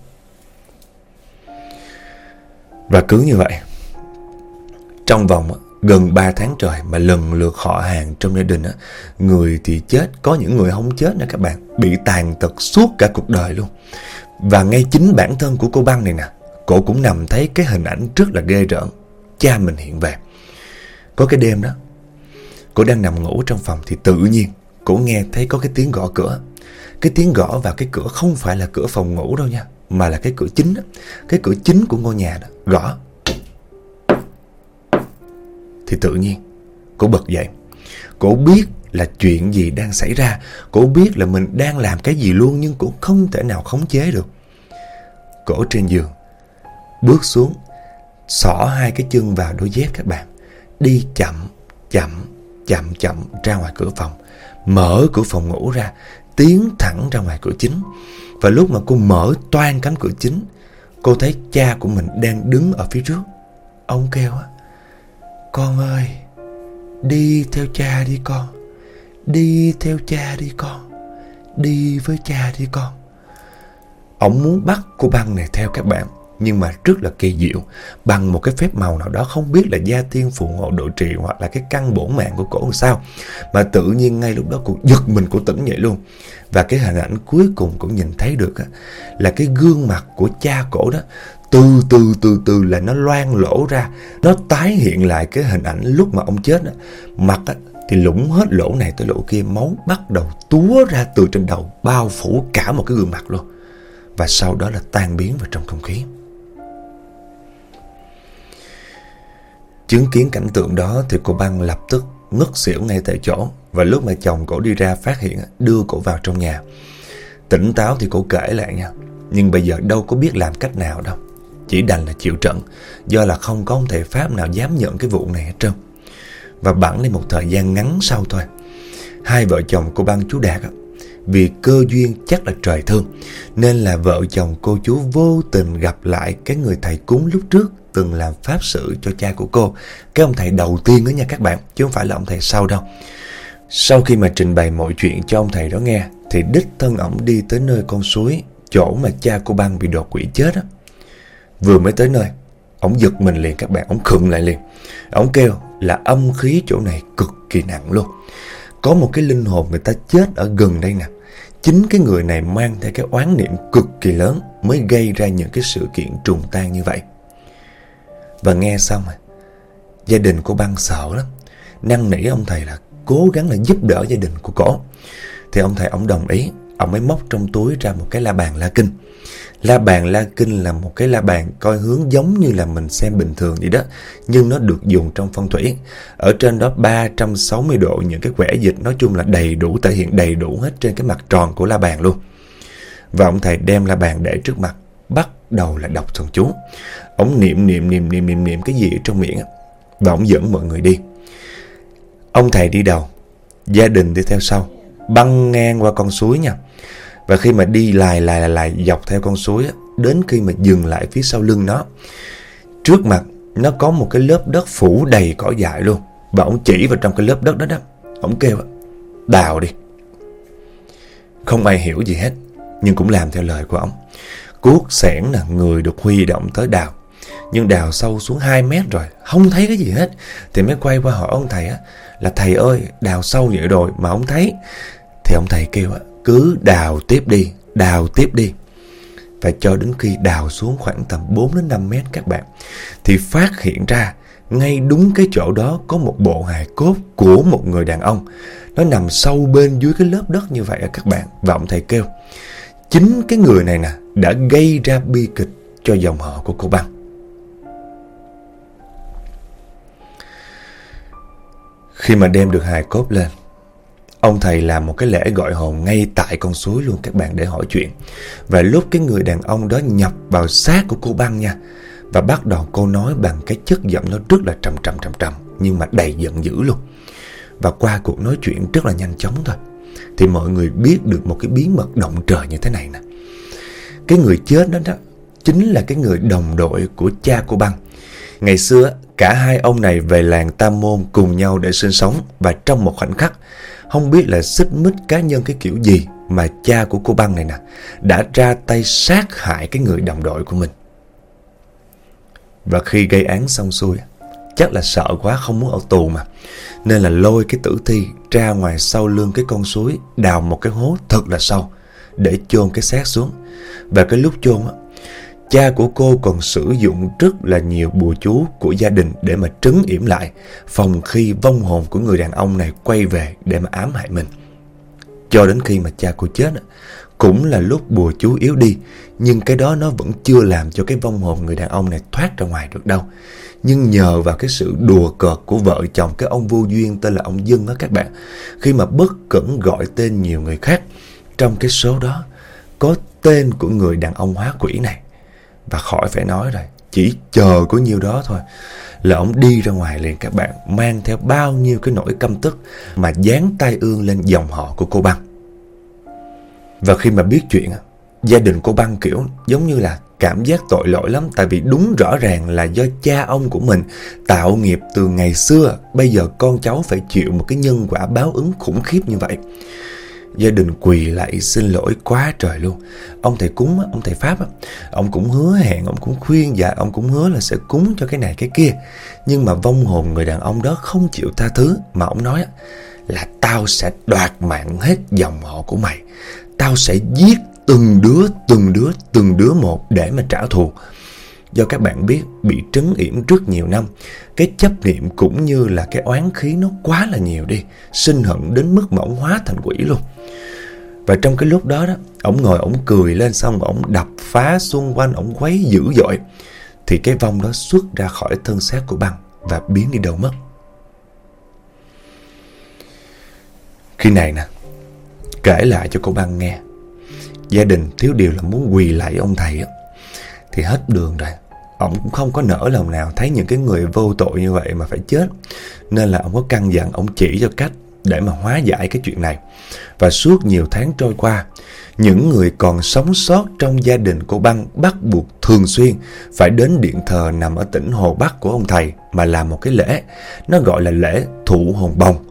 Và cứ như vậy, trong vòng gần 3 tháng trời mà lần lượt họ hàng trong gia đình, người thì chết, có những người không chết nữa các bạn, bị tàn tật suốt cả cuộc đời luôn. Và ngay chính bản thân của cô băng này nè, cô cũng nằm thấy cái hình ảnh rất là ghê rợn, Cha mình hiện về Có cái đêm đó, cô đang nằm ngủ trong phòng thì tự nhiên cô nghe thấy có cái tiếng gõ cửa Cái tiếng gõ vào cái cửa không phải là cửa phòng ngủ đâu nha, Mà là cái cửa chính đó. Cái cửa chính của ngôi nhà đó, Gõ Thì tự nhiên cô bật dậy, cô biết là chuyện gì đang xảy ra. Cổ biết là mình đang làm cái gì luôn Nhưng cổ không thể nào khống chế được. Cổ trên giường, Bước xuống, Xỏ hai cái chân vào đôi dép các bạn. Đi chậm Chậm Chậm chậm ra ngoài cửa phòng. Mở cửa phòng ngủ ra, Tiến thẳng ra ngoài cửa chính. Và lúc mà cô mở toan cánh cửa chính, Cô thấy cha của mình đang đứng ở phía trước. Ông kêu á, Con ơi, Đi theo cha đi con. Đi theo cha đi con. Đi với cha đi con. Ông muốn bắt cô băng này theo các bạn Nhưng mà rất là kỳ diệu. Bằng một cái phép màu nào đó Không biết là gia tiên phù hộ độ trì Hoặc là cái căn bổn mạng của cổ làm sao. Mà tự nhiên ngay lúc đó cô giật mình của tỉnh vậy luôn. Và cái hình ảnh cuối cùng cũng nhìn thấy được Là cái gương mặt của cha cổ đó từ từ từ từ là nó loang lỗ ra. Nó tái hiện lại cái hình ảnh lúc mà ông chết. Mặt á, thì lũng hết lỗ này tới lỗ kia, Máu bắt đầu túa ra từ trên đầu, Bao phủ cả một cái gương mặt luôn. Và sau đó là tan biến vào trong không khí. Chứng kiến cảnh tượng đó thì cô băng lập tức ngất xỉu ngay tại chỗ. Và lúc mà chồng cổ đi ra phát hiện, đưa cổ vào trong nhà. Tỉnh táo thì cổ kể lại nha. Nhưng bây giờ đâu có biết làm cách nào đâu. Chỉ đành là chịu trận. Do là không có ông thầy Pháp nào dám nhận cái vụ này hết trơn. Và bẵng lên một thời gian ngắn sau thôi. Hai vợ chồng cô ban chú Đạt Vì cơ duyên chắc là trời thương, Nên là vợ chồng cô chú vô tình gặp lại Cái người thầy cúng lúc trước Từng làm pháp sự cho cha của cô. Cái ông thầy đầu tiên đó nha các bạn, Chứ không phải là ông thầy sau đâu. Sau khi mà trình bày mọi chuyện cho ông thầy đó nghe, Thì đích thân ổng đi tới nơi con suối, Chỗ mà cha cô băng bị đột quỷ chết á. Vừa mới tới nơi Ông giật mình liền các bạn Ông khựng lại liền. Ông kêu là âm khí chỗ này cực kỳ nặng luôn. Có một cái linh hồn người ta chết ở gần đây nè. Chính cái người này mang theo cái oán niệm cực kỳ lớn Mới gây ra những cái sự kiện trùng tan như vậy. Và nghe xong à Gia đình của băng sợ lắm. Năng nỉ ông thầy là cố gắng là giúp đỡ gia đình của cổ. Thì ông thầy ông đồng ý, Ông mới móc trong túi ra một cái la bàn la kinh. La bàn La Kinh là một cái la bàn coi hướng giống như là mình xem bình thường vậy đó, Nhưng nó được dùng trong phong thủy. Ở trên đó 360 độ, những cái quẻ dịch nói chung là đầy đủ, thể hiện đầy đủ hết trên cái mặt tròn của la bàn luôn. Và ông thầy đem la bàn để trước mặt, Bắt đầu là đọc thần chú. Ông niệm niệm niệm niệm niệm niệm cái gì ở trong miệng Và ông dẫn mọi người đi. Ông thầy đi đầu, Gia đình đi theo sau, Băng ngang qua con suối nha và khi mà đi lại lại lại, dọc theo con suối á, Đến khi mà dừng lại phía sau lưng nó Trước mặt nó có một cái lớp đất phủ đầy cỏ dại luôn. Và ông chỉ vào trong cái lớp đất đó đó Ông kêu Đào đi. Không ai hiểu gì hết Nhưng cũng làm theo lời của ông. Cuốc sẻn là người được huy động tới đào Nhưng đào sâu xuống 2 mét rồi Không thấy cái gì hết. Thì mới quay qua hỏi ông thầy á Là thầy ơi đào sâu vậy rồi mà không thấy? Thì ông thầy kêu á cứ đào tiếp đi, đào tiếp đi. Và cho đến khi đào xuống khoảng tầm 4 đến 5 mét các bạn Thì phát hiện ra ngay đúng cái chỗ đó có một bộ hài cốt của một người đàn ông Nó nằm sâu bên dưới cái lớp đất như vậy các bạn Và ông thầy kêu Chính cái người này nè đã gây ra bi kịch cho dòng họ của cô băng Khi mà đem được hài cốt lên Ông thầy làm một cái lễ gọi hồn ngay tại con suối luôn, các bạn, để hỏi chuyện. Và lúc cái người đàn ông đó nhập vào xác của cô băng nha. Và bắt đầu cô nói bằng cái chất giọng nó rất là trầm trầm trầm trầm. Nhưng mà đầy giận dữ luôn. Và qua cuộc nói chuyện rất là nhanh chóng thôi. Thì mọi người biết được một cái bí mật động trời như thế này nè. Cái người chết đó đó chính là cái người đồng đội của cha cô băng. Ngày xưa, cả hai ông này về làng Tam Môn cùng nhau để sinh sống, và trong một khoảnh khắc không biết là xích mích cá nhân cái kiểu gì mà cha của cô băng này nè đã ra tay sát hại cái người đồng đội của mình. Và khi gây án xong xuôi, chắc là sợ quá không muốn ở tù mà. Nên là lôi cái tử thi ra ngoài sau lưng cái con suối, đào một cái hố thật là sâu để chôn cái xác xuống. Và cái lúc chôn á, cha của cô còn sử dụng rất là nhiều bùa chú của gia đình để mà trấn yểm lại, phòng khi vong hồn của người đàn ông này quay về để mà ám hại mình. Cho đến khi mà cha cô chết cũng là lúc bùa chú yếu đi, nhưng cái đó nó vẫn chưa làm cho cái vong hồn người đàn ông này thoát ra ngoài được đâu. Nhưng nhờ vào cái sự đùa cợt của vợ chồng, cái ông vô duyên tên là ông Dân đó các bạn. Khi mà bất cẩn gọi tên nhiều người khác, trong cái số đó, có tên của người đàn ông hóa quỷ này. Và khỏi phải nói rồi, chỉ chờ có nhiêu đó thôi là ông đi ra ngoài liền các bạn mang theo bao nhiêu cái nỗi căm tức mà dán tay ương lên dòng họ của cô băng. Và khi mà biết chuyện, gia đình cô băng kiểu giống như là cảm giác tội lỗi lắm tại vì đúng rõ ràng là do cha ông của mình tạo nghiệp từ ngày xưa, bây giờ con cháu phải chịu một cái nhân quả báo ứng khủng khiếp như vậy. Gia đình quỳ lại xin lỗi quá trời luôn. Ông thầy cúng, ông thầy Pháp Ông cũng hứa hẹn, ông cũng khuyên Dạ ông cũng hứa là sẽ cúng cho cái này cái kia. Nhưng mà vong hồn người đàn ông đó không chịu tha thứ Mà ông nói là tao sẽ đoạt mạng hết dòng họ của mày. Tao sẽ giết từng đứa, từng đứa, từng đứa một để mà trả thù. Do các bạn biết bị trấn yểm rất nhiều năm Cái chấp niệm cũng như là cái oán khí nó quá là nhiều đi Sinh hận đến mức mà ông hóa thành quỷ luôn. Và trong cái lúc đó đó Ông ngồi ông cười lên xong Ông đập phá xung quanh Ông quấy dữ dội. Thì cái vong đó xuất ra khỏi thân xác của băng Và biến đi đâu mất. Khi này nè, Kể lại cho cô băng nghe. Gia đình thiếu điều là muốn quỳ lại ông thầy á, Thì hết đường rồi. Ông cũng không có nỡ lòng nào thấy những cái người vô tội như vậy mà phải chết. Nên là ông có căn dặn ông chỉ cho cách để mà hóa giải cái chuyện này Và suốt nhiều tháng trôi qua Những người còn sống sót trong gia đình cô Băng bắt buộc thường xuyên Phải đến điện thờ nằm ở tỉnh Hồ Bắc của ông thầy Mà làm một cái lễ Nó gọi là lễ thụ hồn bông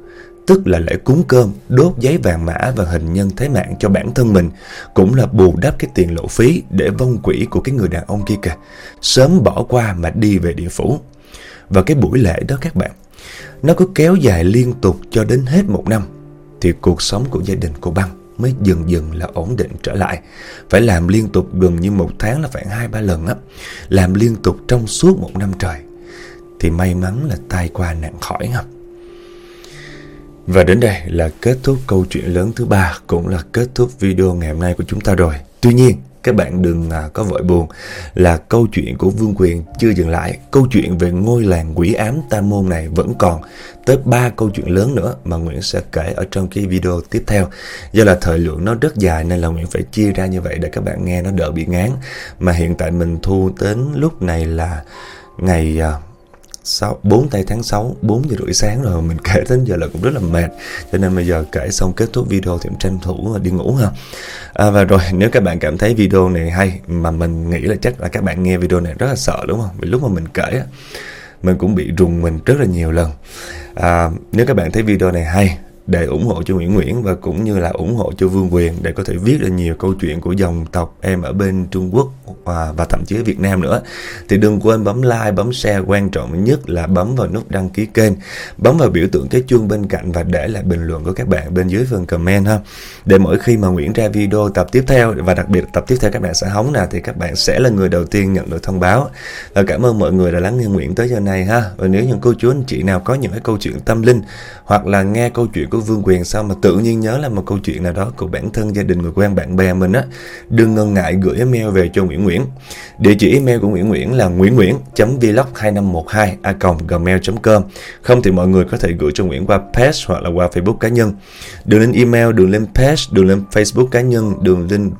tức là lễ cúng cơm, đốt giấy vàng mã và hình nhân thế mạng cho bản thân mình, cũng là bù đắp cái tiền lộ phí để vong quỷ của cái người đàn ông kia kìa, sớm bỏ qua mà đi về địa phủ. Và cái buổi lễ đó các bạn, nó cứ kéo dài liên tục cho đến hết một năm, thì cuộc sống của gia đình cô Băng mới dần dần là ổn định trở lại. Phải làm liên tục gần như một tháng là phải hai ba lần á, làm liên tục trong suốt một năm trời. Thì may mắn là tai qua nạn khỏi không? Và đến đây là kết thúc câu chuyện lớn thứ ba cũng là kết thúc video ngày hôm nay của chúng ta rồi. Tuy nhiên, các bạn đừng à, có vội buồn là câu chuyện của Vương Quyền, chưa dừng lại. Câu chuyện về ngôi làng quỷ ám Tam Môn này vẫn còn tới ba câu chuyện lớn nữa mà Nguyễn sẽ kể ở trong cái video tiếp theo. Do là thời lượng nó rất dài nên là Nguyễn phải chia ra như vậy để các bạn nghe nó đỡ bị ngán. Mà hiện tại mình thu đến lúc này là ngày à, 6, 4 tây tháng 6 4 giờ rưỡi sáng rồi mình kể đến giờ là cũng rất là mệt. Cho nên bây giờ kể xong kết thúc video thì mình tranh thủ đi ngủ ha. À, và rồi nếu các bạn cảm thấy video này hay mà mình nghĩ là chắc là các bạn nghe video này rất là sợ đúng không? Vì lúc mà mình kể mình cũng bị rùng mình rất là nhiều lần. À, nếu các bạn thấy video này hay để ủng hộ cho Nguyễn Nguyễn và cũng như là ủng hộ cho Vương Quyền để có thể viết ra nhiều câu chuyện của dòng tộc em ở bên Trung Quốc và, và thậm chí ở Việt Nam nữa. Thì đừng quên bấm like, bấm share quan trọng nhất là bấm vào nút đăng ký kênh bấm vào biểu tượng cái chuông bên cạnh và để lại bình luận của các bạn bên dưới phần comment ha. Để mỗi khi mà Nguyễn ra video tập tiếp theo và đặc biệt tập tiếp theo các bạn sẽ hóng nào thì các bạn sẽ là người đầu tiên nhận được thông báo. Và cảm ơn mọi người đã lắng nghe Nguyễn tới giờ này ha. Và nếu những cô chú anh chị nào có những cái câu chuyện tâm linh hoặc là nghe câu chuyện của của Vương Quyền sao mà tự nhiên nhớ là một câu chuyện nào đó của bản thân, gia đình, người quen, bạn bè mình á. Đừng ngần ngại gửi email về cho Nguyễn Nguyễn. Địa chỉ email của Nguyễn Nguyễn là nguyễn nguyễn vlog 2512 a gmail com. Không thì mọi người có thể gửi cho Nguyễn qua page hoặc là qua Facebook cá nhân. Đường link email, đường link page, đường link Facebook cá nhân, đường link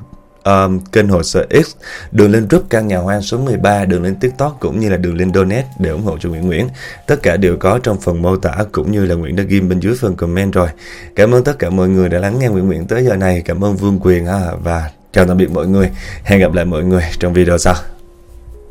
um, kênh hồ sơ X, đường lên group căn nhà hoang số 13, đường lên TikTok cũng như là đường lên donate để ủng hộ cho Nguyễn Nguyễn. Tất cả đều có trong phần mô tả cũng như là Nguyễn đã ghim bên dưới phần comment rồi. Cảm ơn tất cả mọi người đã lắng nghe Nguyễn Nguyễn tới giờ này. Cảm ơn Vương Quyền ha và chào tạm biệt mọi người. Hẹn gặp lại mọi người trong video sau.